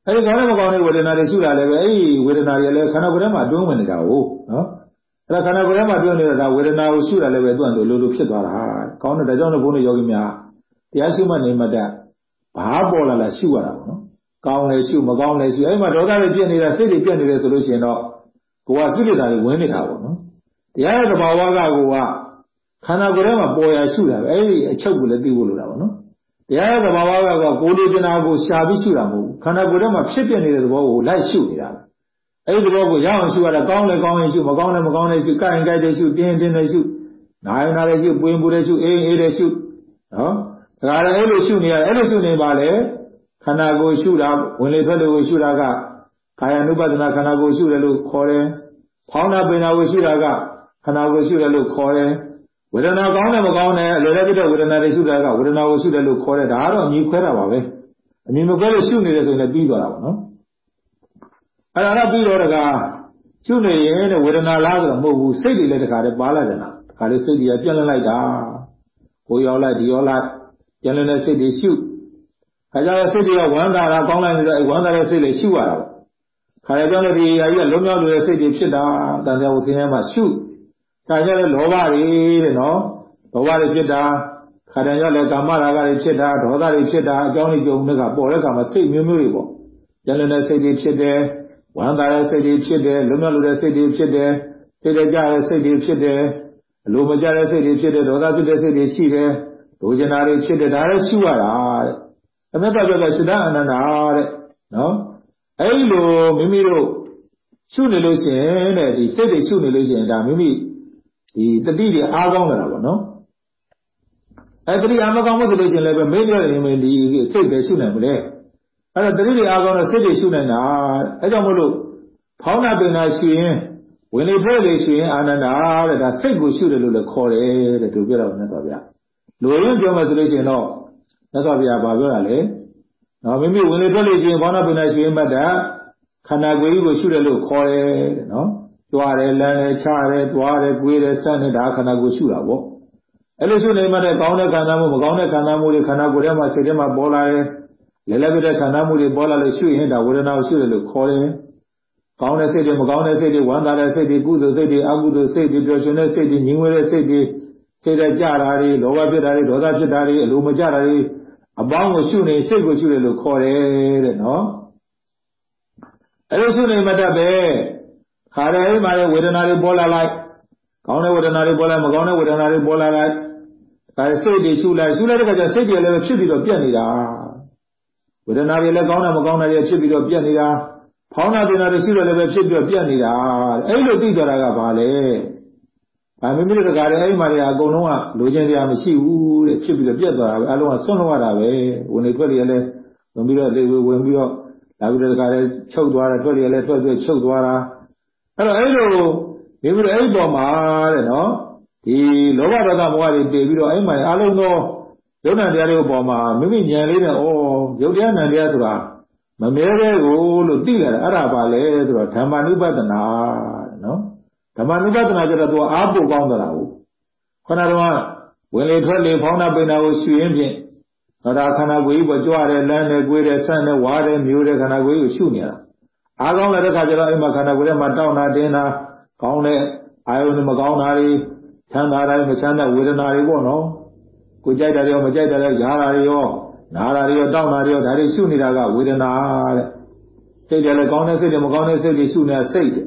အဲဒီကောင်းတဲ့မကောင်းတဲ့ဝေဒနာတွေရှုတာလည်းပဲအဲဒီဝေဒနာတွေလည်းခန္ဓာကိုယ်ထဲမှာတွင်းဝင်နေတာဟုတ်နော်။အဲဒါခန္ဓာကိုယ်ထဲမှာတွင်းနေတာဒါဝေဒနာကိုရှုတာလည်းပဲသူ့အတူလိုလိုဖြစ်သွားတာ။ကောင်းတဲ့ဒါကြောင့်လည်းဘုန်းတော်ယောဂီများတရားရှုမှတ်နေမှတတ်ဘာပေါ်လာလာရှုရတာပေါ့နော်ကောင်းတယ်ရှုမကောင်းတယ်ရှုအဲ့မှာဒေါသတွေပြည့်နေတာစိတ်တွေပြည့်နေတယ်ဆိုလို့ရှိရင်တော့ကိုကကိလေသာတွေဝင်နေတာပေါ့နော်တရားရဲ့သဘာဝကကိုကခန္ဓာကိုယ်ထဲမှာပေါ်ရရှုတာပဲအဲ့ဒီအချုပ်ကိုလည်းသိဖို့လိုတာပေါ့နော် တရားရဲ့သဘာဝကကိုလိုချင်တာကိုရှာပြီးရှုတာမဟုတ်ဘူးခန္ဓာကိုယ်ထဲမှာဖြစ်ပြနေတဲ့သဘောကိုလိုက်ရှုနေတာအဲ့ဒီသဘောကိုရအောင်ရှုရတာကောင်းတယ်ကောင်းရင်ရှုမကောင်းတယ်မကောင်းတယ်ရှုကြိုက်ရင်ကြိုက်တယ်ရှုတင်းတင်းတယ်ရှုနာရင်နာတယ်ရှုပွင့်ပူတယ်ရှုအေးအေးတယ်ရှုနော်ဒါကြလည်းအဲ့လိုရှုနေရအဲ့လိုရှုနေပါလေခန္ဓာကိုယ်ရှုတာဝင်လေထွက်လေကိုရှုတာကကာယ ानु ပဒနာခန္ဓာကိုယ်ရှုတယ်လို့ခေါ်တယ်။ဖောင်းတာပင်တာကိုရှုတာကခန္ဓာကိုယ်ရှုတယ်လို့ခေါ်တယ်။ ဝေဒနာကောင်းတယ်မကောင်းတယ်အလိုလည်းပြတဲ့ဝေဒနာတွေရှုတာကဝေဒနာကိုရှုတယ်လို့ခေါ်တယ်ဒါကတော့အမြင်ခွဲတာပါပဲ။အမြင်မခွဲလို့ရှုနေတယ်ဆိုရင်လည်းပြီးသွားတာပါနော်။အဲ့ဒါတော့ပြီးတော့တကားရှုနေရင်တဲ့ဝေဒနာလားဆိုတော့မဟုတ်ဘူးစိတ်တွေလည်းတခါတည်းပါလာတယ်နော်။တခါလေးစိတ်တွေကပြန့်လည်လိုက်တာ။ကိုရောက်လိုက်ဒီရောက်လိုက်ပြန်လည်တဲ့စိတ်တွေရှုခါကြတဲ့စိတ်တွေကဝမ်းသာတာကောင်းလိုက်နေတော့အဲဝမ်းသာတဲ့စိတ်တွေရှုရတာပေါ့ခါကြကြောင့်လည်းဒီအရာကြီးကလုံးမြောက်လို့တဲ့စိတ်တွေဖြစ်တာတန်ဆရာကိုသင်ထဲမှာရှု ခါကြတဲ့လောဘတွေတဲ့နော်လောဘတွေဖြစ်တာခါတန်ကြောင့်လည်းကာမရာဂတွေဖြစ်တာဒေါသတွေဖြစ်တာအကြောင်းတွေကြုံတဲ့ကပေါ်တဲ့ကမှာစိတ်မျိုးမျိုးတွေပေါ့ပြန်လည်တဲ့စိတ်တွေဖြစ်တယ်ဝမ်းသာတဲ့စိတ်တွေဖြစ်တယ်လုံးမြောက်လို့တဲ့စိတ်တွေဖြစ်တယ်စိတ်ကြတဲ့စိတ်တွေဖြစ်တယ်အလိုမကျတဲ့စိတ်တွေဖြစ်တယ်ဒေါသဖြစ်တဲ့စိတ်တွေရှိတယ်လိုချင်တာတွေဖြစ်တယ်ဒါလည်းရှုရတာတဲ့အမေတော်ပြောတဲ့စိတ္တအနန္ဒာတဲ့နော်အဲ့လိုမိမိတို့ရှုနေလို့ရှိရင်တဲ့ဒီစိတ်တွေရှုနေလို့ရှိရင်ဒါမိမိ ဒီတတိတွေအားကောင်းလာတာပေါ့နော်အဲ့တတိအားမကောင်းဘူးဆိုလို့ရှိရင်လည်းပဲမေ့ပြောရင်ဒီစိတ်ပဲရှုနိုင်မလဲအဲ့တော့တတိတွေအားကောင်းတော့စိတ်တွေရှုနိုင်တာအဲကြောင့်မို့လို့ဖောင်းနာပင်နာရှုရင်ဝင်လေဖွဲ့လေရှုရင်အာနန္ဒာတဲ့ဒါစိတ်ကိုရှုတယ်လို့လည်းခေါ်တယ်တဲ့သူပြောတော့နဲ့တော့ဗျာလူရင်းပြောမယ်ဆိုလို့ရှိရင်တော့မြတ်စွာဘုရားဗာပြောတာလေနော်မိမိဝင်လေထွက်လေခြင်းဘောနာပိနာရွှေမတ်တာခန္ဓာကိုယ်ကြီးကိုရှုတယ်လို့ခေါ်တယ်တဲ့နော် ကြွားတယ်လမ်းတယ်ချတယ်တွားတယ်ကိုယ်တယ်စမ်းတယ်ဒါခန္ဓာကိုယ်ရှုတာပေါ့အဲ့လိုရှုနေမှတဲ့ကောင်းတဲ့ခန္ဓာမှုမကောင်းတဲ့ခန္ဓာမှုတွေခန္ဓာကိုယ်ထဲမှာစိတ်ထဲမှာပေါ်လာတယ်လဲလဲပြတဲ့ခန္ဓာမှုတွေပေါ်လာလို့ရှုရင်ဒါဝေဒနာကိုရှုတယ်လို့ခေါ်တယ်ကောင်းတဲ့စိတ်တွေမကောင်းတဲ့စိတ်တွေဝမ်းသာတဲ့စိတ်တွေကုသိုလ်စိတ်တွေအကုသိုလ်စိတ်တွေပျော်ရွှင်တဲ့စိတ်တွေညီငွေတဲ့စိတ်တွေစိတ်ဓာတ်ကြတာတွေလောဘဖြစ်တာတွေဒေါသဖြစ်တာတွေအလိုမကြတာတွေအပေါင်းကိုရှုနေစိတ်ကိုရှုတယ်လို့ခေါ်တယ်တဲ့နော်အဲလိုရှုနေမှတတ်ပဲ ခါတယ်မှာလေဝေဒနာတွေပေါ်လာလိုက်ကောင်းတဲ့ဝေဒနာတွေပေါ်လာမကောင်းတဲ့ဝေဒနာတွေပေါ်လာလိုက်ဒါစိတ်တွေရှုလိုက်ရှုလိုက်တဲ့အခါကျစိတ်တွေလည်းဖြစ်ပြီးတော့ပြတ်နေတာဝေဒနာတွေလည်းကောင်းတာမကောင်းတာတွေဖြစ်ပြီးတော့ပြတ်နေတာဖောင်းတာတင်တာတွေရှိတော့လည်းပဲဖြစ်ပြီးတော့ပြတ်နေတာအဲ့လိုသိကြတာကဘာလဲ။ဒါမိမိတို့တကားလည်းအဲ့ဒီမှာတွေအကုန်လုံးကလိုချင်စရာမရှိဘူးတဲ့ဖြစ်ပြီးတော့ပြတ်သွားတာပဲအလုံးကဆွန့်လွတ်ရတာပဲဝင်နေထွက်နေလည်းဝင်ပြီးတော့လေဝင်ပြီးတော့လာပြီးတော့တခါလဲချုပ်သွားတာတွက်ရလဲတွက်ပြီးချုပ်သွားတာ အဲ့တော့အဲ့လိုနေပြီးတော့အဲ့ဒီပေါ်မှာတဲ့နော်ဒီလောဘဒေါသမောဟတွေတည်ပြီးတော့အဲ့မှာအလုံးသောယုံနာတရားတွေပေါ်မှာမိမိဉာဏ်လေးနဲ့ဩယုတ်တရားနံတရားဆိုတာမမဲတဲ့ကိုလို့သိလာတယ်အဲ့ဒါပါလေဆိုတော့ဓမ္မနုပဒနာနော်ဓမ္မနုပဒနာကျတော့သူအားပို့ကောင်းသလားဟုတ်ခဏတော့ဝင်လေထွက်လေဖောင်းတာပိန်တာကိုရှုရင်းဖြင့်သဒ္ဒါခန္ဓာကိုယ်ကြီးပေါ်ကြွတယ်လမ်းတယ်ကိုယ်တယ်ဆန့်တယ်ဝါတယ်မျိုးတယ်ခန္ဓာကိုယ်ကြီးကိုရှုနေတာ အားကောင်းတဲ့ခါကျတော့အဲ့မှာခန္ဓာကိုယ်ထဲမှာတောင်းတာတင်းတာကောင်းတဲ့အာယုန်မကောင်းတာတွေချမ်းသာတာမချမ်းသာဝေဒနာတွေပေါ့နော်ကိုကြိုက်တာတွေရောမကြိုက်တာတွေရားတာတွေရောနာတာတွေရောတောင်းတာတွေရောဒါတွေရှုနေတာကဝေဒနာတဲ့စိတ်တယ်လည်းကောင်းတဲ့စိတ်တယ်မကောင်းတဲ့စိတ်တွေရှုနေတာစိတ်တယ်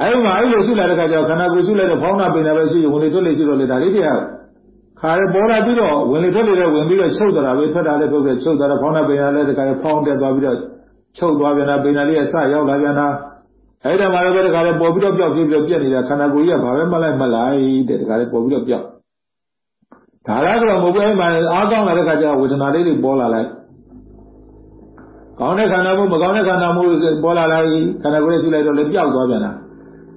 အဲ့မှာအဲ့လိုရှုလာတဲ့ခါကျတော့ခန္ဓာကိုယ်ရှုလိုက်တော့ဖောင်းတာပင်တာပဲရှုရင်ဝင်လေထွက်လေရှုတော့လေဒါလေးတရားခါရပေါ်လာပြီးတော့ဝင်လေထွက်လေလည်းဝင်ပြီးတော့ချုပ်သွားတာပဲထွက်တာလည်းထုတ်ပြီးချုပ်သွားတာဖောင်းတာပင်တာလည်းတခါဖောင်းတက်သွားပြီးတော့ ချုပ်သွားပြန်တာပင်တာလေးအစရောက်လာပြန်တာအဲ့ဒါမှလည်းပဲတခါလည်းပေါ်ပြီးတော့ပြောက်ပြီးတော့ပြက်နေတာခန္ဓာကိုယ်ကြီးကဘာပဲမလိုက်မလိုက်တဲ့တခါလည်းပေါ်ပြီးတော့ပြောက်ဒါလည်းဆိုတော့မဟုတ်ဘူးအဲ့မှာအားကောင်းလာတဲ့ခါကျတော့ဝေဒနာလေးတွေပေါ်လာလိုက်ကောင်းတဲ့ခန္ဓာမှုမကောင်းတဲ့ခန္ဓာမှုပေါ်လာလိုက်ခန္ဓာကိုယ်ရဲ့ရှုလိုက်တော့လည်းပျောက်သွားပြန်တာ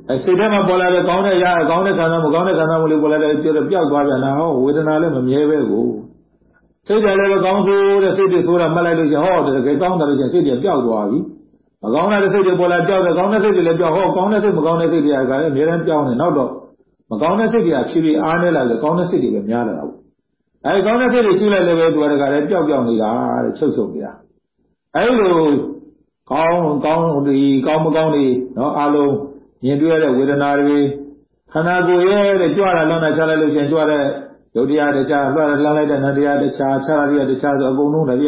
အဲစိတ်ထဲမှာပေါ်လာတဲ့ကောင်းတဲ့ရကောင်းတဲ့ခန္ဓာမှုကောင်းတဲ့ခန္ဓာမှုလေးပေါ်လာတဲ့ပြောတော့ပျောက်သွားပြန်တာဟောဝေဒနာလည်းမမြဲပဲကို စိတ်တယ်လည်းကောင်းဆိုးတဲ့စိတ်တွေဆိုးတာမှတ်လိုက်လို့ရှင်ဟောတကယ်ကောင်းတယ်လို့ရှင်စိတ်တွေပျောက်သွားပြီမကောင်းတဲ့စိတ်တွေပေါ်လာပျောက်တယ်ကောင်းတဲ့စိတ်တွေလည်းပျောက်ဟောကောင်းတဲ့စိတ်မကောင်းတဲ့စိတ်တွေကလည်းအများအားပျောက်နေနောက်တော့မကောင်းတဲ့စိတ်တွေကဖြည်းဖြည်းအားနေလာတယ်ကောင်းတဲ့စိတ်တွေပဲများလာတာပေါ့အဲကောင်းတဲ့စိတ်တွေရှုလိုက်လည်းပဲသူကတကယ်ပျောက်ပျောက်နေတာတဲ့ချုပ်ချုပ်နေတာအဲလိုကောင်းကောင်းဒီကောင်းမကောင်းတွေနော်အလုံးမြင်တွေ့ရတဲ့ဝေဒနာတွေခန္ဓာကိုယ်ရဲ့တဲ့ကြွတာလမ်းတာချလိုက်လို့ရှိရင်ကြွတဲ့ ယုတ်တရားတခြားလွှတ်လှမ်းလိုက်တဲ့နတရားတခြားခြားရတခြားဆိုအကုန်လုံးလည်းပြ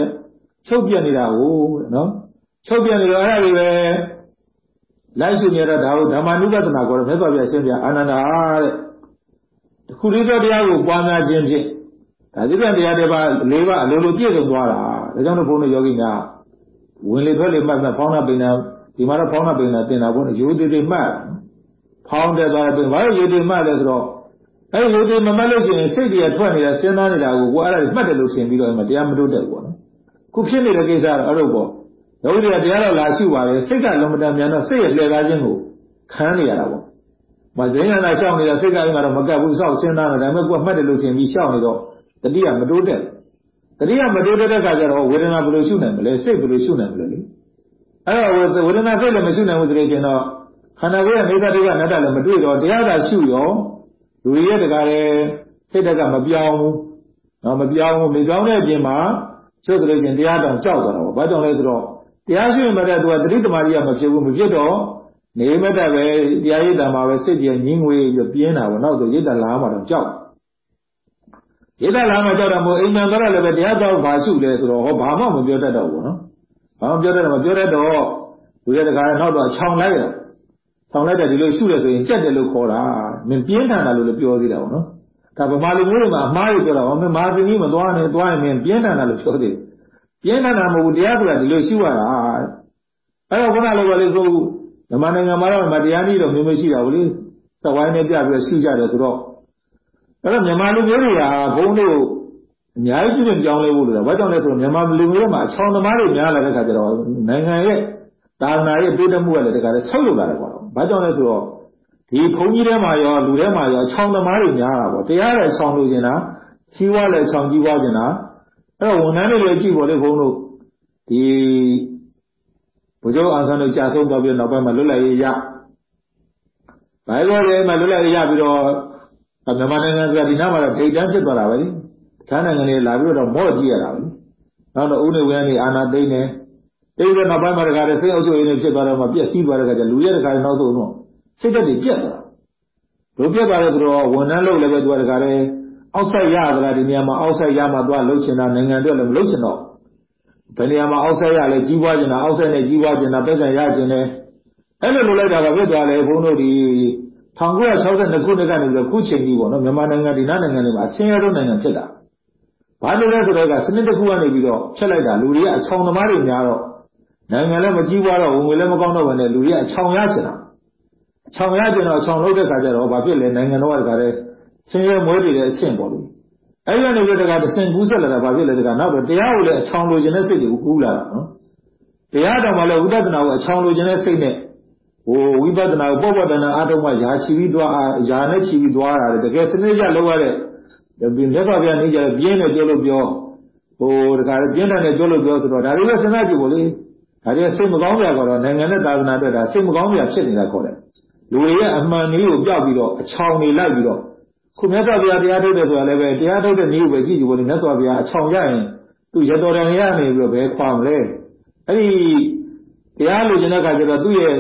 ချုပ်ပြနေတာကိုနော်ချုပ်ပြနေတော့အဲ့ဒါတွေပဲလိုက်ရှိနေတော့ဒါကိုဓမ္မနုပဒနာခေါ်တယ်မြတ်စွာဘုရားရှင်းပြအာနန္ဒာတဲ့တခုလေးသောတရားကိုပွားများခြင်းဖြင့်ဒါသစ္စာတရားတွေပါ၄ပါးအလိုလိုပြည့်စုံသွားတာဒါကြောင့်လို့ဘုန်းတော်ယောဂီများဝင်လေထွက်လေမှတ်မှတ်ဖောင်းတာပိန်တာဒီမှာတော့ဖောင်းတာပိန်တာတင်တာဘုန်းတော်ရိုးသေးသေးမှတ်ဖောင်းတဲ့သွားတယ်ဘာလို့ရိုးသေးမှတ်လဲဆိုတော့ အဲ့ဒီရိုးသေးမမှတ်လို့ရှိရင်စိတ်တွေကထွက်နေတာစဉ်းစားနေတာကိုကိုအဲ့ဒါမှတ်တယ်လို့ထင်ပြီးတော့အဲ့မှာတရားမတိုးတက်ဘူးပေါ့နော်ခုဖြစ်နေတဲ့ကိစ္စတော့အဲ့လိုပေါ့ယောဂီတွေကတရားတော်လာရှိပါတယ်စိတ်ကလုံးမတန်မြန်တော့စိတ်ရဲ့လှည့်သားခြင်းကိုခံနေရတာပေါ့မဇင်းရနာရှောက်နေတာစိတ်ကအိမ်မှာတော့မကပ်ဘူးစောက်စဉ်းစားနေတာဒါပေမဲ့ကိုကမှတ်တယ်လို့ထင်ပြီးရှောက်နေတော့တတိယမတိုးတက်တတိယမတိုးတက်တဲ့ခါကျတော့ဝေဒနာဘယ်လိုရှုနိုင်မလဲစိတ်ဘယ်လိုရှုနိုင်မလဲလေအဲ့တော့ဝေဒနာစိတ်လည်းမရှုနိုင်ဘူးဆိုလို့ရှိရင်တော့ခန္ဓာကိုယ်ရဲ့နေသတိကအနတ္တလည်းမတွေ့တော့တရားသာရှုရော လူရဲ့တကားလည်းစိတ်တက်ကမပြောင်းဘူးနော်မပြောင်းဘူးမပြောင်းတဲ့အပြင်မှာချုပ်တယ်ချင်းတရားတောင်ကြောက်သွားတာပေါ့ဘာကြောင့်လဲဆိုတော့တရားရှုရင်မတဲ့သူကတတိသမารီကမဖြစ်ဘူးမဖြစ်တော့နေမတတ်ပဲတရားရည်တံမှာပဲစိတ်ကြီးငင်းငွေပြီးပြင်းတာပေါ့နောက်ဆိုရည်တံလာမှတော့ကြောက်ရစ်သက်လာမှကြောက်တာမို့အိမ်မှန်သွားတယ်လည်းပဲတရားတော်ဘာရှုလဲဆိုတော့ဟောဘာမှမပြောတတ်တော့ဘူးနော်ဘာမှပြောတတ်တယ်မပြောတတ်တော့လူရဲ့တကားနောက်တော့ခြောင်လိုက်ရ ခြောင်လိုက်တယ်ဒီလိုရှုရဆိုရင်ကြက်တယ်လို့ခေါ်တာမင်းပြင်းထန်တာလို့လည်းပြောသေးတာပေါ့နော်ဒါဗမာလူမျိုးတွေမှာအမှားတွေပြောတာဟောမင်းမာသီနီးမသွားနဲ့သွားရင်မင်းပြင်းထန်တာလို့ပြောသေးတယ်ပြင်းထန်တာမဟုတ်ဘူးတရားဆိုတာဒီလိုရှုရတာအဲ့တော့ခုနလိုပဲလေဆိုမြန်မာနိုင်ငံမှာတော့မတရားနည်းတော့မျိုးမျိုးရှိတာဘူးလေသဝိုင်းနဲ့ပြပြီးရှုကြတယ်ဆိုတော့အဲ့တော့မြန်မာလူမျိုးတွေကဘုန်းတို့အများကြီးပြင်ပြောင်းလဲဖို့လို့ဘာကြောင့်လဲဆိုတော့မြန်မာလူမျိုးမှာအချောင်သမားတွေများလာတဲ့ခါကျတော့နိုင်ငံရဲ့သာသနာရဲ့တိုးတက်မှုကလည်းတခါလဲဆောက်လုပ်လာတယ်ကွာ ဘာကြောင့်လဲဆိုတော့ဒီဘုန်းကြီးထဲမှာရောလူထဲမှာရောအချောင်သမားတွေများတာပေါ့တရားလည်းချောင်လို့ကျင်တာကြီးဝါလည်းချောင်ကြီးဝါကျင်တာအဲ့တော့ဝန်ထမ်းတွေလည်းကြည့်ပေါ်လေဘုန်းတို့ဒီဘုရားအာသံတို့ကြာဆုံးသွားပြီးနောက်ပိုင်းမှာလွတ်လပ်ရေးရဘိုင်ဘောလည်းမှလွတ်လပ်ရေးရပြီးတော့မြန်မာနိုင်ငံကဒီနားမှာတော့ဒိတ်တန်းဖြစ်သွားတာပဲလေဌာနနိုင်ငံတွေလာပြီးတော့မော့ကြည့်ရတာပဲနောက်တော့ဥနေဝင်းကနေအာနာသိမ့်နေ တိတ်တဲ့နောက်ပိုင်းမှာတခါတည်းစိတ်အုပ်ချုပ်ရေးနေဖြစ်သွားတော့မှပြက်စီးသွားတဲ့ခါကျလူရဲ့တခါတည်းနောက်ဆုံးတော့စိတ်သက်တွေပြက်သွားတို့ပြက်သွားတဲ့ဆိုတော့ဝန်ထမ်းလုပ်လည်းပဲသူကတခါတည်းအောက်ဆိုင်ရသလားဒီနေရာမှာအောက်ဆိုင်ရမှသွားလှုပ်ချင်တာနိုင်ငံအတွက်လည်းမလှုပ်ချင်တော့ဘယ်နေရာမှာအောက်ဆိုင်ရလဲကြီးပွားချင်တာအောက်ဆိုင်နဲ့ကြီးပွားချင်တာပြဿနာရချင်တယ်အဲ့လိုလုပ်လိုက်တာကဖြစ်သွားလေဘုန်းတို့ဒီ1962ခုနှစ်ကနေပြီးတော့ခုချိန်ကြီးပေါ့နော်မြန်မာနိုင်ငံဒီနားနိုင်ငံတွေမှာအဆင်းရဲဆုံးနိုင်ငံဖြစ်တာဘာလို့လဲဆိုတော့ကစနစ်တစ်ခုကနေပြီးတော့ဖြတ်လိုက်တာလူတွေကအချောင်သမားတွေများတော့ နိုင်ငံလည်းမကြီးပွားတော့ဝင်ငွေလည်းမကောင်းတော့ဘဲနဲ့လူတွေကအချောင်ရချင်တာအချောင်ရချင်တော့အချောင်လုပ်တဲ့ခါကျတော့ဘာဖြစ်လဲနိုင်ငံတော်ကတခါတည်းဆင်းရဲမွဲတွေတဲ့အဆင့်ပေါ့လေအဲဒီကနေပြီးတော့တဆင်ကူးဆက်လာတာဘာဖြစ်လဲတကနောက်တော့တရားကိုလည်းအချောင်လိုချင်တဲ့စိတ်တွေကိုကူးလာတာနော်တရားတော်မှာလည်းဝိပဿနာကိုအချောင်လိုချင်တဲ့စိတ်နဲ့ဟိုဝိပဿနာကိုပေါ့ပေါ့တန်တန်အားထုတ်မှယာချီပြီးသွားယာနဲ့ချီပြီးသွားတာတကယ်စနစ်ကျလောက်ရတဲ့ဒီမြတ်စွာဘုရားနေကြပြင်းတယ်ပြောလို့ပြောဟိုတခါပြင်းတယ်နဲ့ပြောလို့ပြောဆိုတော့ဒါတွေပဲစဉ်းစားကြည့်ဖို့လေ ဒါတွေစိတ်မကောင်းကြတော့နိုင်ငံနဲ့သာသနာအတွက်ဒါစိတ်မကောင်းကြဖြစ်နေတာခေါ်တယ်လူတွေရဲ့အမှန်နည်းကိုပြောက်ပြီးတော့အချောင်နေလိုက်ပြီးတော့ခုမြတ်စွာဘုရားတရားထုတ်တယ်ဆိုတာလည်းပဲတရားထုတ်တဲ့နည်းကိုပဲကြည့်ကြည့်ဖို့လေမြတ်စွာဘုရားအချောင်ရရင်သူရတော်တယ်ရနေပြီးတော့ဘယ်ခွာမလဲအဲ့ဒီတရားလိုချင်တဲ့ခါကျတော့သူ့ရဲ့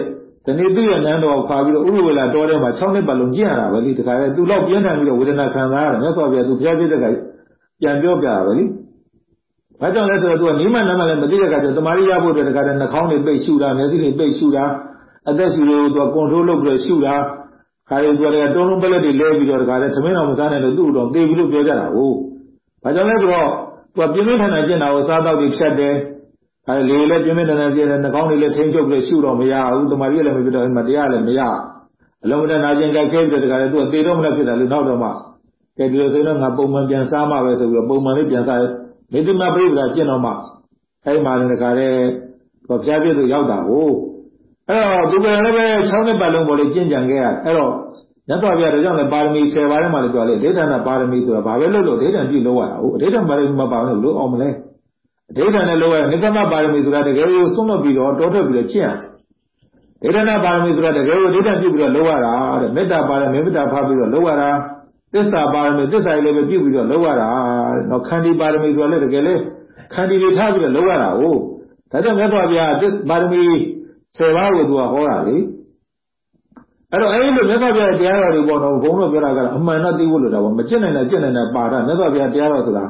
ဒီနေ့သူ့ရဲ့နန်းတော်ခွာပြီးတော့ဥပဝေလာတော်ထဲမှာ6နှစ်ပတ်လုံးကျင့်ရတာပဲလေတခါလေသူတော့ပြင်းထန်ပြီးတော့ဝေဒနာခံစားရတယ်မြတ်စွာဘုရားသူဖျားပြတဲ့ခါပြန်ပြောပြတာပဲလေ ဘာကြောင့်လဲဆိုတော့သူကနိမနာမလည်းမသိတဲ့ခါကျတမာရီရဖို့အတွက်တခါတည်းနှာခေါင်းတွေပိတ်ရှူတာမျက်စိတွေပိတ်ရှူတာအသက်ရှူလို့သူကကွန်ထရိုးလုပ်ပြီးတော့ရှူတာခါရီသူကလည်းတုံးလုံးပလက်တွေလဲပြီးတော့တခါတည်းသမင်းတော်မစားနိုင်လို့သူ့တော်သေပြီလို့ပြောကြတာဟုတ်ဘာကြောင့်လဲဆိုတော့သူကပြင်းပြင်းထန်ထန်ကျင့်တာကိုစားတော့ပြီးဖြတ်တယ်အဲလေလည်းပြင်းပြင်းထန်ထန်ကျင့်တယ်နှာခေါင်းတွေလည်းထိန်းချုပ်ပြီးရှူတော့မရဘူးတမာရီလည်းမဖြစ်တော့မတရားလည်းမရအလုံးမတနာကျင်ကြိုက်ခဲပြီးတော့တခါတည်းသူကသေတော့မလို့ဖြစ်တယ်လို့နောက်တော့မှကဲဒီလိုဆိုတော့ငါပုံမှန်ပြန်စားမှပဲဆိုပြီးတော့ပုံမှန်လေးပြန်စား မေတ္တမပြိပ္ပာကျင့်တော့မှအဲ့မှာလည်းတခါတည်းဟောဖျားပြည့်သူရောက်တာကိုအဲ့တော့သူကလည်းပဲ6နှစ်ပတ်လုံးပေါ်လေကျင့်ကြံခဲ့ရအဲ့တော့မြတ်စွာဘုရားဒါကြောင့်လည်းပါရမီ10ပါးထဲမှာလည်းပြောလေဒိဋ္ဌာဏပါရမီဆိုတာဘာပဲလုပ်လို့ဒိဋ္ဌံပြုလုပ်ရတာဟုတ်အဒိဋ္ဌံပါရမီမပါလို့လို့အောင်မလဲအဒိဋ္ဌံနဲ့လုပ်ရနိကမပါရမီဆိုတာတကယ်ကိုဆုံးမပြီးတော့တောထွက်ပြီးတော့ကျင့်ရဒိဋ္ဌာဏပါရမီဆိုတာတကယ်ကိုဒိဋ္ဌံပြုပြီးတော့လုပ်ရတာတဲ့မေတ္တာပါရမီမေတ္တာဖားပြီးတော့လုပ်ရတာ သစ္စာပါရမီသစ္စာလည်းပဲပြုပြီးတော့လုပ်ရတာနော်ခန္တီပါရမီဆိုတာလည်းတကယ်လေခန္တီတွေထားပြီးတော့လုပ်ရတာဟုတ်ဒါကြောင့်မြတ်စွာဘုရားပါရမီ10ပါးကိုသူကဟောတာလေအဲ့တော့အဲ့ဒီလိုမြတ်စွာဘုရားတရားတော်တွေပေါ့နော်ဘုန်းတော်ပြောတာကတော့အမှန်တော့သိဖို့လိုတာပေါ့မကျင့်နိုင်တဲ့ကျင့်နိုင်တဲ့ပါတာမြတ်စွာဘုရားတရားတော်ဆိုတာ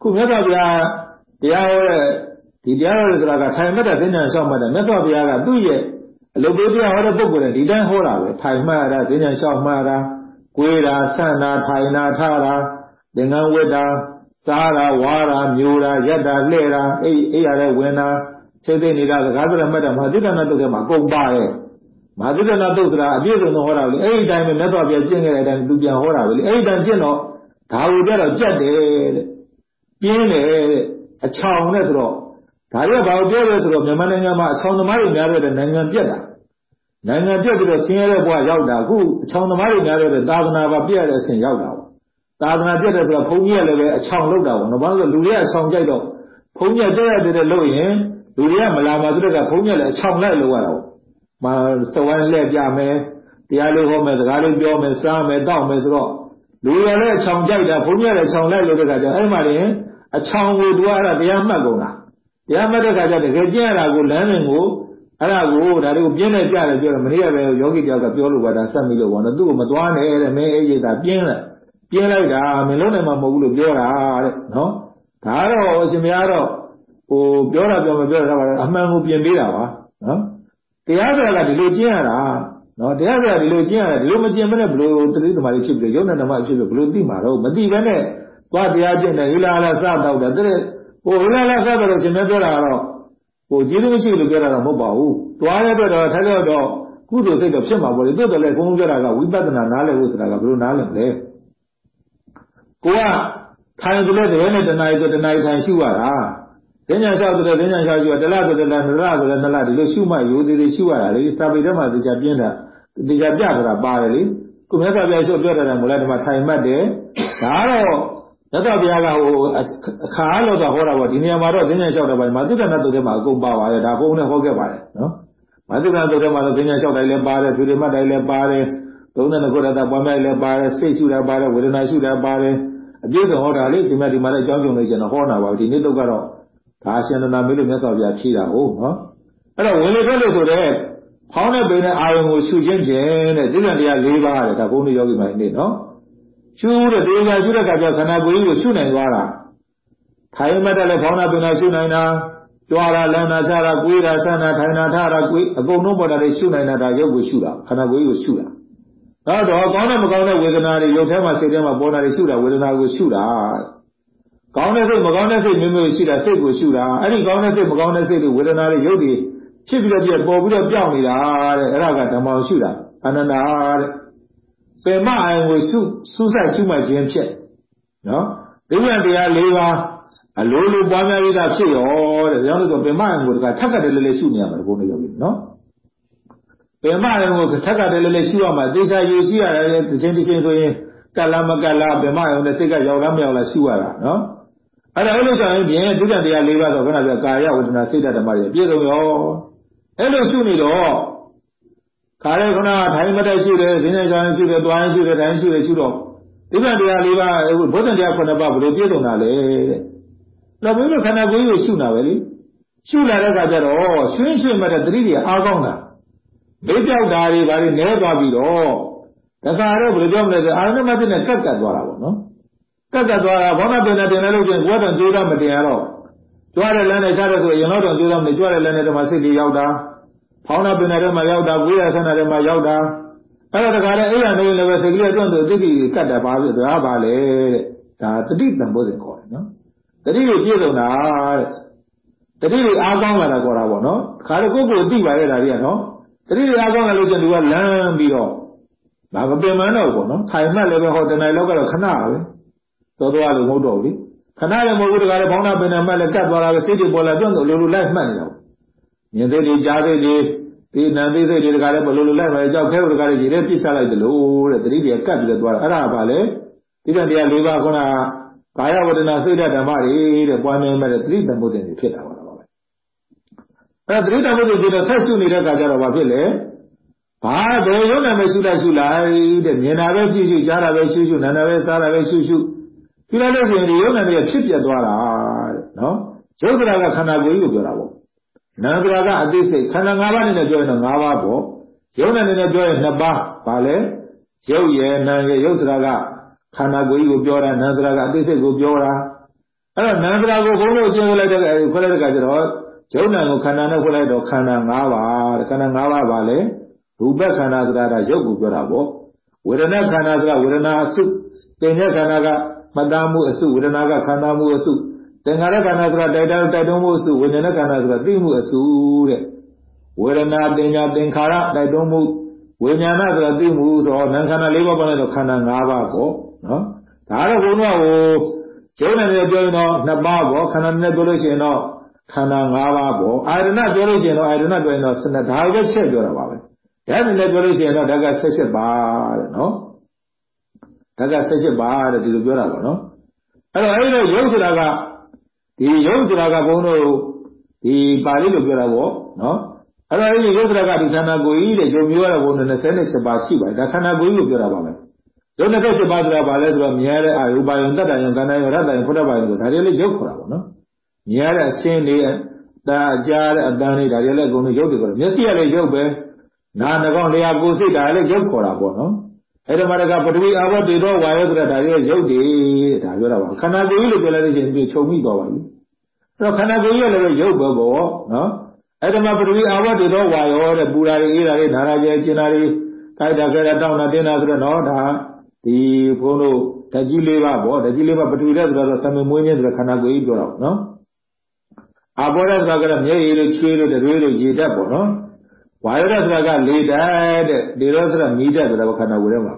ခုမြတ်စွာဘုရားတရားဟောတဲ့ဒီတရားတော်တွေဆိုတာကထိုင်မှတ်တဲ့သိဉာဏ်လျှောက်မှတ်တဲ့မြတ်စွာဘုရားကသူ့ရဲ့အလုပ်ပေးတရားဟောတဲ့ပုဂ္ဂိုလ်တွေဒီတိုင်းဟောတာပဲထိုင်မှတ်တာသိဉာဏ်လျှောက်မှတ်တာ ကိုယ်တာဆန့်တာထိုင်တာထားတာသင်္ကန်းဝတ်တာစားတာဝါတာမျိုးတာရက်တာလှဲ့တာအိပ်အိပ်ရတဲ့ဝင်တာစိတ်သိနေတာစကားပြောမှတ်တာမဟာသစ္စာနာတုတ်ထဲမှာအကုန်ပါတယ်မဟာသစ္စာနာတုတ်ဆိုတာအပြည့်စုံသောဟောတာလေအဲ့ဒီတိုင်းပဲမြတ်စွာဘုရားကျင့်ခဲ့တဲ့အတိုင်းသူပြန်ဟောတာပဲလေအဲ့ဒီတိုင်းကျင့်တော့ဒါဟုကြတော့ကြက်တယ်တဲ့ပြင်းတယ်တဲ့အချောင်နဲ့ဆိုတော့ဒါတွေကဘာလို့ပြောလဲဆိုတော့မြန်မာနိုင်ငံမှာအချောင်သမားတွေများတဲ့နိုင်ငံပြက်တာ နိုင်ငံပြက်ပြီးတော့ဆင်းရဲတဲ့ဘဝရောက်တာအခုအချောင်သမားတွေများတဲ့သာသနာပါပြက်တဲ့အဆင့်ရောက်တာပေါ့သာသနာပြက်တယ်ဆိုတော့ဘုန်းကြီးကလည်းပဲအချောင်လောက်တာပေါ့နော်ဘာလို့လဲလူတွေကအချောင်ကြိုက်တော့ဘုန်းကြီးကြက်ရတယ်လို့ရင်လူတွေကမလာမှသူတို့ကဘုန်းကြီးလည်းအချောင်လိုက်လို့ရတာပေါ့မသဝိုင်းလက်ပြမယ်တရားလေးဟောမယ်စကားလေးပြောမယ်စားမယ်တောက်မယ်ဆိုတော့လူတွေလည်းအချောင်ကြိုက်တာဘုန်းကြီးလည်းအချောင်လိုက်လို့တဲ့ခါကျအဲ့မှာရင်အချောင်ကိုသူကအဲ့ဒါတရားမှတ်ကုန်တာတရားမှတ်တဲ့ခါကျတကယ်ကျင့်ရတာကိုလမ်းစဉ်ကို အဲ့ဒါကိုဒါတွေကိုပြင်းနေကြတယ်ပြောတယ်မနေ့ကပဲယောဂီတယောက်ကပြောလို့ပါဒါဆက်မိလို့ပေါ့နော်သူ့ကိုမသွားနဲ့တဲ့မင်းအေးရိတ်တာပြင်းလိုက်ပြင်းလိုက်တာမင်းလုံးနိုင်မှာမဟုတ်ဘူးလို့ပြောတာတဲ့နော်ဒါတော့အရှင်မရတော့ဟိုပြောတာပြောမပြောတာပါအမှန်ကိုပြင်ပေးတာပါနော်တရားဆိုတာကဒီလိုကျင့်ရတာနော်တရားဆိုတာဒီလိုကျင့်ရတယ်ဒီလိုမကျင့်မနဲ့ဘလို့တတိသမารီဖြစ်ပြီးရုပ်နဲ့ဓမ္မဖြစ်ပြီးဘလို့သိမှာတော့မသိဘဲနဲ့သွားတရားကျင့်တယ်ဟိလာလာစတော့တယ်တဲ့ဟိုဟိလာလာစတော့ရှင်မပြောတာကတော့ ဟိုကျေးဇူးမရှိလို့ပြောတာတော့မဟုတ်ပါဘူးတွားရတဲ့တော့ထိုက်တော့ကုသိုလ်စိတ်တော့ဖြစ်မှာပေါ့လေတိုးတယ်လေဘုန်းကြီးပြောတာကဝိပဿနာနားလည်ဖို့ဆိုတာကဘယ်လိုနားလည်မလဲကိုကထိုင်ကြလို့တကယ်နဲ့တဏှာဆိုတဏှာထိုင်ရှုရတာဒင်းညာလျှောက်ဆိုတော့ဒင်းညာလျှောက်ရှုရတလားဆိုတလားနရဆိုတော့နလားဒီလိုရှုမှရိုးသေးသေးရှုရတာလေစာပေထဲမှာတရားပြင်းတာတရားပြတာပါတယ်လေကိုမြတ်စွာဘုရားရှုပြောတာတယ်မလားဒီမှာထိုင်မှတ်တယ်ဒါတော့ မြတ်စွာဘုရားကဟိုအခါလို့ဆိုဟောတာပေါ့ဒီနေရာမှာတော့ဒင်းညာလျှောက်တယ်ပါမာသုတ္တနာတုတ်ထဲမှာအကုန်ပါပါတယ်ဒါဘုန်းနဲ့ဟောခဲ့ပါတယ်နော်မာသုတ္တနာတုတ်ထဲမှာတော့ဒင်းညာလျှောက်တိုင်းလည်းပါတယ်သူတွေမှတ်တိုင်းလည်းပါတယ်သုံးတဲ့ကုရတပွားများလည်းပါတယ်စိတ်ရှုတာပါတယ်ဝေဒနာရှုတာပါတယ်အပြည့်စုံဟောတာလေဒီမှာဒီမှာလည်းအကြောင်းပြုံနေရှင်တော့ဟောတာပါဒီနေ့တော့ကတော့ဒါရှင်န္ဒနာမေးလို့မြတ်စွာဘုရားဖြေတာဟုတ်နော်အဲ့တော့ဝင်လေထွက်လို့ဆိုတဲ့ဖောင်းတဲ့ပင်တဲ့အာယုံကိုရှုခြင်းဖြင့်တဲ့ဒီလန်တရား၄ပါးတဲ့ဒါဘုန်းကြီးယောဂီမိုင်းနေနော် ရှုတဲ့တရားရှုတဲ့အခါကျခန္ဓာကိုယ်ကြီးကိုရှုနိုင်သွားတာထိုင်မှတ်တယ်လည်းဖောင်းတာပင်တာရှုနိုင်တာကြွားတာလမ်းတာခြားတာကိုယ်တာဆန်းတာထိုင်တာထားတာကိုယ်အကုန်လုံးပေါ်တာတွေရှုနိုင်တာဒါရုပ်ကိုရှုတာခန္ဓာကိုယ်ကြီးကိုရှုတာနောက်တော့ကောင်းတဲ့မကောင်းတဲ့ဝေဒနာတွေရုပ်ထဲမှာစိတ်ထဲမှာပေါ်တာတွေရှုတာဝေဒနာကိုရှုတာကောင်းတဲ့စိတ်မကောင်းတဲ့စိတ်မျိုးမျိုးရှိတာစိတ်ကိုရှုတာအဲ့ဒီကောင်းတဲ့စိတ်မကောင်းတဲ့စိတ်တွေဝေဒနာတွေရုပ်တွေဖြစ်ပြီးတော့ပြပေါ်ပြီးတော့ပြောင်းနေတာတဲ့အဲ့ဒါကဓမ္မကိုရှုတာအနန္တာတဲ့ ပင်မအယံကိုရှုစူးစိုက်ရှုမှတ်ခြင်းဖြစ်နော်ဒိဋ္ဌံတရား၄ပါးအလိုလိုပွားများပြီးသားဖြစ်ရောတဲ့ဒါကြောင့်လို့ပင်မယံကိုတခါထက်ကတည်းလေးရှုနေရမှာဘုန်းကြီးပြောပြီနော်ပင်မယံကိုထက်ကတည်းလေးရှုရမှာသေချာယူရှိရတယ်တစ်ချိန်တစ်ချိန်ဆိုရင်ကလမကလပင်မယံနဲ့စိတ်ကရောက်လားမရောက်လားရှုရတာနော်အဲ့ဒါအဲ့လိုဆိုရင်ပြင်ဒုက္ခတရား၄ပါးဆိုခဏပြောကာယဝေဒနာစိတ်ဓာတ်ဓမ္မတွေပြည့်စုံရောအဲ့လိုရှုနေတော့ ခါရဲခဏထိုင်မတက်ရှုတယ်ဈဉ္နေကြောင်ရှုတယ်တွားရှုတယ်တိုင်းရှုတယ်ရှုတော့ဒုက္ခတရား၄ပါးဘုဒ္ဓတရား9ပါးဘယ်လိုပြည့်စုံတာလဲတဲ့တော့ဘုရားခန္ဓာကိုယ်ကိုရှုတာပဲလေရှုလာတဲ့အခါကျတော့ရွှင်ရွှင်မဲ့တဲ့တတိတွေအားကောင်းတာမေးပြောက်တာတွေဘာတွေနဲသွားပြီးတော့တခါတော့ဘယ်လိုပြောမလဲဆိုအာရဏမသိနဲ့ကတ်ကတ်သွားတာပေါ့နော်ကတ်ကတ်သွားတာဘောနာပင်နဲ့တင်လိုက်လို့ချင်းဘဝတော်ကြိုးတော့မတင်ရတော့ကြွားတဲ့လမ်းနဲ့ချတဲ့ဆိုရင်တော့ကြိုးတော့မနေကြွားတဲ့လမ်းနဲ့တမစိတ်တွေရောက်တာ ဖောင်းနာပင်နဲ့မှရောက်တာကိုယ်ရဆန္ဒတွေမှရောက်တာအဲ့ဒါတခါလေအဲ့ရနေလည်းပဲစိတ်ကလေးအတွန့်သူတိတိကတ်တာပါပြီဒါပါလေတဲ့ဒါတတိတံပိုးစဉ်ခေါ်တယ်နော်တတိကိုပြည့်စုံတာတဲ့တတိတွေအားကောင်းလာတာခေါ်တာပေါ့နော်ခါတော့ကိုယ့်ကိုယ်သိပါရဲ့ဒါတွေကနော်တတိတွေအားကောင်းလာလို့ချင်းသူကလမ်းပြီးတော့ဒါမပင်မတော့ပေါ့နော်ထိုင်မှတ်လည်းပဲဟောတဏှာလောက်ကတော့ခဏပဲသောသွားလို့မဟုတ်တော့ဘူးခဏလည်းမဟုတ်ဘူးတကားလည်းဘောင်းနာပင်နဲ့မှတ်လည်းကတ်သွားတာပဲစိတ်တွေပေါ်လာတွန့်တော့လိုလိုလိုက်မှတ်နေတာမြင်သိတွေကြားသိတွေ ဒီနံသိသိတွေတကားလည်းဘလိုလိုလိုက်မှကြောက်ခဲတကားလည်းရေထဲပြစ်ချလိုက်တယ်လို့တဲ့တတိတွေကတ်ပြီးတော့သွားတာအဲ့ဒါကဘာလဲဒီတန်တရား၄ပါးခုနကကာယဝဒနာစိတ်ဓာတ်ဓမ္မတွေတဲ့ပွားများမဲ့သတိတံမှုတွေဖြစ်တာပါတော့ပဲအဲသတိတံမှုတွေဖြစ်တော့ဆက်ရှုနေတဲ့အခါကျတော့ဘာဖြစ်လဲဘာဘယ်ရုံနဲ့မရှုလိုက်ရှုလိုက်တဲ့မြင်တာပဲရှုရှုကြားတာပဲရှုရှုနားတာပဲစားတာပဲရှုရှုရှုလိုက်လို့ရှိရင်ဒီရုံနဲ့တွေဖြစ်ပြသွားတာတဲ့နော်ရုပ်ကရာကခန္ဓာကိုယ်ကြီးကိုပြောတာပေါ့ နာမ်ကရာကအသိစိတ်ခန္ဓာ၅ပါးနဲ့ပြောရင်တော့၅ပါးပေါ့ရုပ်နဲ့နဲ့ပြောရင်၂ပါးဘာလဲရုပ်ရယ်နာမ်ရယ်ရုပ်စရာကခန္ဓာကိုယ်ကြီးကိုပြောတာနာမ်စရာကအသိစိတ်ကိုပြောတာအဲ့တော့နာမ်စရာကိုဘုန်းတော်ကျင်းလိုက်တဲ့ခွဲလိုက်တဲ့ကကျတော့ရုပ်နာမ်ကိုခန္ဓာနဲ့ခွဲလိုက်တော့ခန္ဓာ၅ပါးတဲ့ခန္ဓာ၅ပါးပါလေရူပခန္ဓာဆိုတာကရုပ်ကိုပြောတာပေါ့ဝေဒနာခန္ဓာဆိုတာဝေဒနာအစုသင်္ညခန္ဓာကမတမှုအစုဝေဒနာကခန္ဓာမှုအစု သင်္ခါရခန္ဓာဆိုတာတိုက်တောတိုက်တုံးမှုအစုဝေဒနာခန္ဓာဆိုတာသိမှုအစုတဲ့ဝေဒနာတင်ညာသင်္ခါရတိုက်တုံးမှုဝိညာဏဆိုတာသိမှုဆိုတော့နာမ်ခန္ဓာ၄ပါးပေါ်လိုက်တော့ခန္ဓာ၅ပါးပေါ့နော်ဒါတော့ဘုန်းတော်ဟိုကျုံးနေပြောရင်တော့နှစ်ပါးပေါ့ခန္ဓာနဲ့ပြောလို့ရှိရင်တော့ခန္ဓာ၅ပါးပေါ့အာရဏပြောလို့ရှိရင်တော့အာရဏပြောရင်တော့စနဒါပဲချက်ပြောတာပါပဲဓာတ်နဲ့ပြောလို့ရှိရင်တော့ဓာတ်က78ပါတဲ့နော်ဓာတ်က78ပါတဲ့ဒီလိုပြောတာပေါ့နော်အဲ့တော့အဲ့ဒီရုပ်ဆိုတာက ဒီရုပ်ဆိုတာကဘုန်းတော်ဒီပါဠိလိုပြောတာပေါ့နော်အဲ့တော့အဲ့ဒီရုပ်ဆိုတာကဒီခန္ဓာကိုယ်ကြီးတဲ့ဂျုံမျိုးရတဲ့ဘုန်းတော်28ပါရှိပါတယ်ဒါခန္ဓာကိုယ်ကြီးကိုပြောတာပါပဲရုပ်28ပါးဆိုတာဘာလဲဆိုတော့မြဲတဲ့အာယုပါယုံတတ္တယုံကန္တယုံရတ္တယုံဖုဒ္ဓပါယုံဆိုဒါတွေလည်းရုပ်ခေါ်တာပေါ့နော်မြဲတဲ့အရှင်းတွေတာကြားတဲ့အတန်းတွေဒါတွေလည်းအကုန်လုံးရုပ်တွေခေါ်တယ်မျက်စိကလည်းရုပ်ပဲနာနှကောင်လျာကိုယ်စိတ်ဒါလည်းရုပ်ခေါ်တာပေါ့နော် အဲ့ဒါမှတကပထဝီအာဘောတေတော့ဝါယောဆိုတာဒါတွေရုပ်တွေဒါပြောတာပါခန္ဓာကိုယ်ကြီးလို့ပြောလိုက်လို့ရှိရင်ဒီခြုံမိသွားပါပြီအဲ့တော့ခန္ဓာကိုယ်ကြီးလည်းရုပ်ပဲပေါ့နော်အဲ့ဒါမှပထဝီအာဘောတေတော့ဝါယောတဲ့ပူတာတွေအေးတာတွေနာရာကျဲကျင်တာတွေတိုက်တာခဲတာတောင်းတာတင်းတာဆိုတော့နော်ဒါဒီဘုန်းတို့ဓာကြီးလေးပါပေါ့ဓာကြီးလေးပါပထဝီတဲ့ဆိုတော့သမင်မွေးခြင်းဆိုတော့ခန္ဓာကိုယ်ကြီးပြောတာပေါ့နော်အာဘောရဆိုတာကလည်းမျက်ရည်တို့ချွေးတို့တွေတို့ရေဓာတ်ပေါ့နော် ဝါရဒဆိုတာကလေဓာတ်တဲ့လေရောဆိုတာမီးဓာတ်ဆိုတာခန္ဓာကိုယ်ထဲမှာ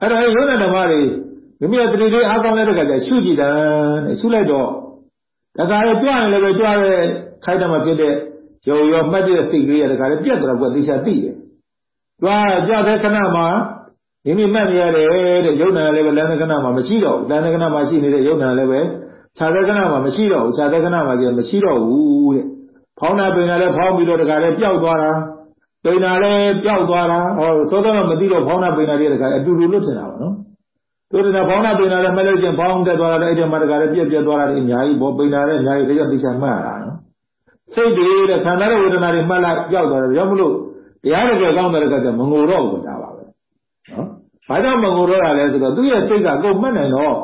အဲ့တော့ရုပ်နဲ့ဓမ္မတွေမိမိရဲ့တတိလေးအားကောင်းတဲ့ကကြရှုကြည့်တာတဲ့ရှုလိုက်တော့ဒါကလည်းကြွရင်လည်းပဲကြွရဲခိုက်တယ်မှာဖြစ်တဲ့ရုပ်ရောမှတ်တဲ့စိတ်ကလေးရတဲ့ကလည်းပြက်သွားတော့သိချာသိတယ်ကြွားကြွတဲ့ခဏမှာမိမိမှတ်နေရတယ်တဲ့ယုံနာလည်းပဲလမ်းကဏမှာမရှိတော့ဘူးလမ်းကဏမှာရှိနေတဲ့ယုံနာလည်းပဲခြားတဲ့ကဏမှာမရှိတော့ဘူးခြားတဲ့ကဏမှာကျမရှိတော့ဘူးတဲ့ဖောင်းတာပင်တာလည်းဖောင်းပြီးတော့တခါလည်းပျောက်သွားတာ ပိန်တာလည်းပျောက်သွားတာဟောသောသောမသိတော့ဖောင်းတာပိန်တာတွေတခါအတူတူလွတ်နေတာပါနော်တို့တဲ့ဖောင်းတာပိန်တာလည်းမလို့ချင်းဖောင်းတက်သွားတာလည်းအဲ့ဒီမှာတခါလည်းပြက်ပြက်သွားတာတွေအများကြီးဘောပိန်တာလည်းအများကြီးဒါကြောင့်သိချာမှတ်ရတာနော်စိတ်တွေတဲ့ခန္ဓာရဲ့ဝေဒနာတွေမှတ်လိုက်ပျောက်သွားတယ်ကြောင့်မလို့တရားတကယ်ကောင်းတဲ့ကကြမငိုတော့ဘူးဒါပါပဲနော်ဘာကြောင့်မငိုတော့တာလဲဆိုတော့သူ့ရဲ့စိတ်ကကိုယ်မှတ်နိုင်တော့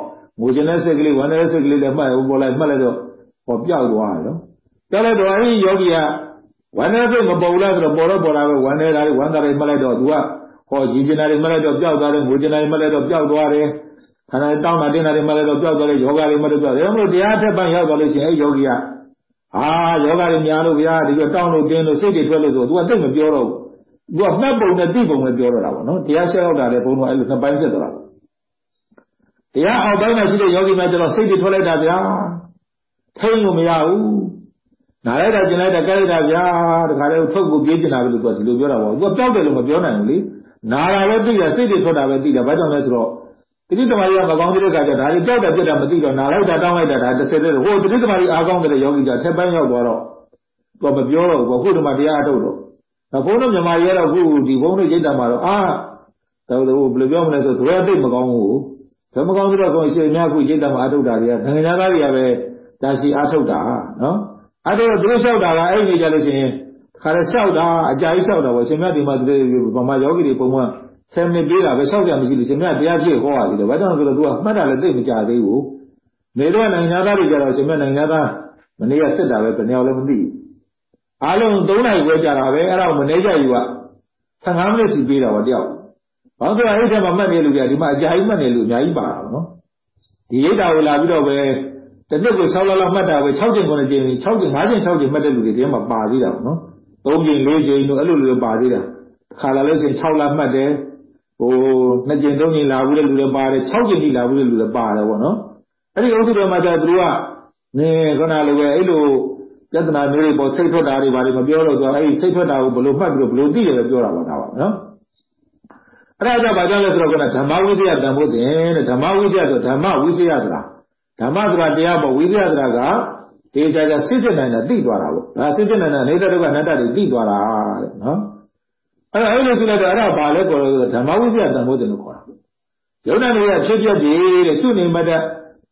ငိုချင်တဲ့စိတ်ကလေးဝမ်းတဲ့စိတ်ကလေးလည်းမှတ်ပေါ်လိုက်မှတ်လိုက်တော့ဟောပျောက်သွားတယ်နော်ပြောလိုက်တော့အဲဒီယောဂီက ဝမ်းနေတဲ့စိတ်မပေါ်လားဆိုတော့ပေါ်တော့ပေါ်လာပဲဝမ်းနေတာတွေဝမ်းတာတွေမှတ်လိုက်တော့သူကဟောရည်ကျင်တာတွေမှတ်လိုက်တော့ပျောက်သွားတယ်ငိုကျင်တာတွေမှတ်လိုက်တော့ပျောက်သွားတယ်ခန္ဓာတောင်းတာတင်းတာတွေမှတ်လိုက်တော့ပျောက်သွားတယ်ယောဂတွေမှတ်လို့ပျောက်တယ်ဒါမှမဟုတ်တရားထက်ပိုင်းရောက်သွားလို့ရှိရင်အဲယောဂီကအာယောဂတွေများလို့ဗျာဒီကတောင်းလို့တင်းလို့စိတ်တွေထွက်လို့ဆိုသူကသိမပြောတော့ဘူးသူကမှတ်ပုံနဲ့သိပုံပဲပြောတော့တာပေါ့နော်တရားရှင်းရောက်တာလေဘုံတော့အဲ့လိုနှစ်ပိုင်းဖြစ်သွားတာတတရားအောက်ပိုင်းမှာရှိတဲ့ယောဂီများကျတော့စိတ်တွေထွက်လိုက်တာဗျာထိန်းလို့မရဘူး နားလိုက်တာကျင်လိုက်တာကြိုက်လိုက်တာဗျာတခါတည်းထုတ်ကိုပြေးချင်တာပဲလို့သူကဒီလိုပြောတာပေါ့သူကပြောက်တယ်လို့မပြောနိုင်ဘူးလေနာတာပဲသိတာစိတ်တွေထွက်တာပဲသိတာဘာကြောင့်လဲဆိုတော့တတိသမารီကမကောင်းတဲ့ခါကျဒါတွေကြောက်တာပြက်တာမသိတော့နာလိုက်တာတောင်းလိုက်တာဒါတစ်ဆယ်တည်းဟိုတတိသမารီအားကောင်းတဲ့ယောဂီကအထက်ပိုင်းရောက်သွားတော့သူကမပြောတော့ဘူးခုဒီမှာတရားအထုတ်တော့ဘုန်းတော်မြမကြီးကတော့ခုဒီဘုန်းတော်ရိတ်တာမှာတော့အာတော့ဘယ်လိုပြောမလဲဆိုဇွဲသိမကောင်းဘူးဇွဲမကောင်းဆိုတော့ကိုယ်ရှင်များခုရိတ်တာမှာအထုတ်တာတွေကနိုင်ငံသားတွေကပဲဒါရှိအထုတ်တာနော် အထုတ်တော့သူတို့လျှောက်တာကအဲ့ဒီကြလို့ရှိရင်ခါရလျှောက်တာအကြာကြီးလျှောက်တာပေါ့ရှင်မြတ်ဒီမှာဗမာယောဂီတွေပုံမှန်10မိနစ်ပြေးတာပဲလျှောက်ကြမရှိလို့ရှင်မြတ်တရားဖြစ်ဟောရသေးတယ်ဘာကြောင့်လဲဆိုတော့သူကမှတ်တာလည်းသိမကြသေးဘူးနေတော့နိုင်ငံသားတွေကြတော့ရှင်မြတ်နိုင်ငံသားမနေ့ကစစ်တာပဲဘယ်နှယောက်လည်းမသိဘူးအားလုံး3နိုင်ခွဲကြတာပဲအဲ့ဒါကိုမနေကြယူက15မိနစ်စီပေးတာပေါ့တယောက်ဘာလို့လဲအဲ့ဒီထဲမှာမှတ်နေလို့ကြဒီမှာအကြာကြီးမှတ်နေလို့အများကြီးပါတာပေါ့နော်ဒီရိတ်တာကိုလာပြီးတော့ပဲ တစ်နှစ်ကို6လလောက်မှတ်တာပဲ6ချိန်9ချိန်6ချိန်5ချိန်6ချိန်မှတ်တဲ့လူတွေတည်းမှာပါသေးတာပေါ့နော်3ချိန်4ချိန်တို့အဲ့လိုလိုပါသေးတာခါလာလို့ရှိရင်6လမှတ်တယ်ဟို2ချိန်3ချိန်လာဘူးတဲ့လူတွေပါတယ်6ချိန်ထိလာဘူးတဲ့လူတွေပါတယ်ပေါ့နော်အဲ့ဒီအုပ်စုတွေမှာကျသူတို့ကနေခဏလိုပဲအဲ့လိုပြဿနာမျိုးတွေပေါ်စိတ်ထွက်တာတွေဘာတွေမပြောလို့ဆိုတော့အဲ့ဒီစိတ်ထွက်တာကိုဘယ်လိုမှတ်ပြီးတော့ဘယ်လိုသိတယ်ပြောတာပါဒါပါနော်အဲ့ဒါကြောင့်ဘာကြောင့်လဲဆိုတော့ကဓမ္မဝိသယတန်ဖို့တင်တဲ့ဓမ္မဝိသယဆိုဓမ္မဝိသယဆိုတာ ဓမ္မဆိုတာတရားပေါ့ဝိသယဆိုတာကဒီကြကြစစ်စစ်နိုင်တာသိသွားတာပေါ့ဒါစစ်စစ်နိုင်တာနေတ္တဒုက္ခအနတ္တတွေသိသွားတာတဲ့နော်အဲ့ဒါအဲ့လိုဆိုလိုက်တော့အဲ့ဒါဘာလဲခေါ်လို့ဓမ္မဝိသယတန်ဖို့တင်လို့ခေါ်တာယုံနာတွေကဖြစ်ဖြစ်ကြီးတဲ့စုနေမတ္တ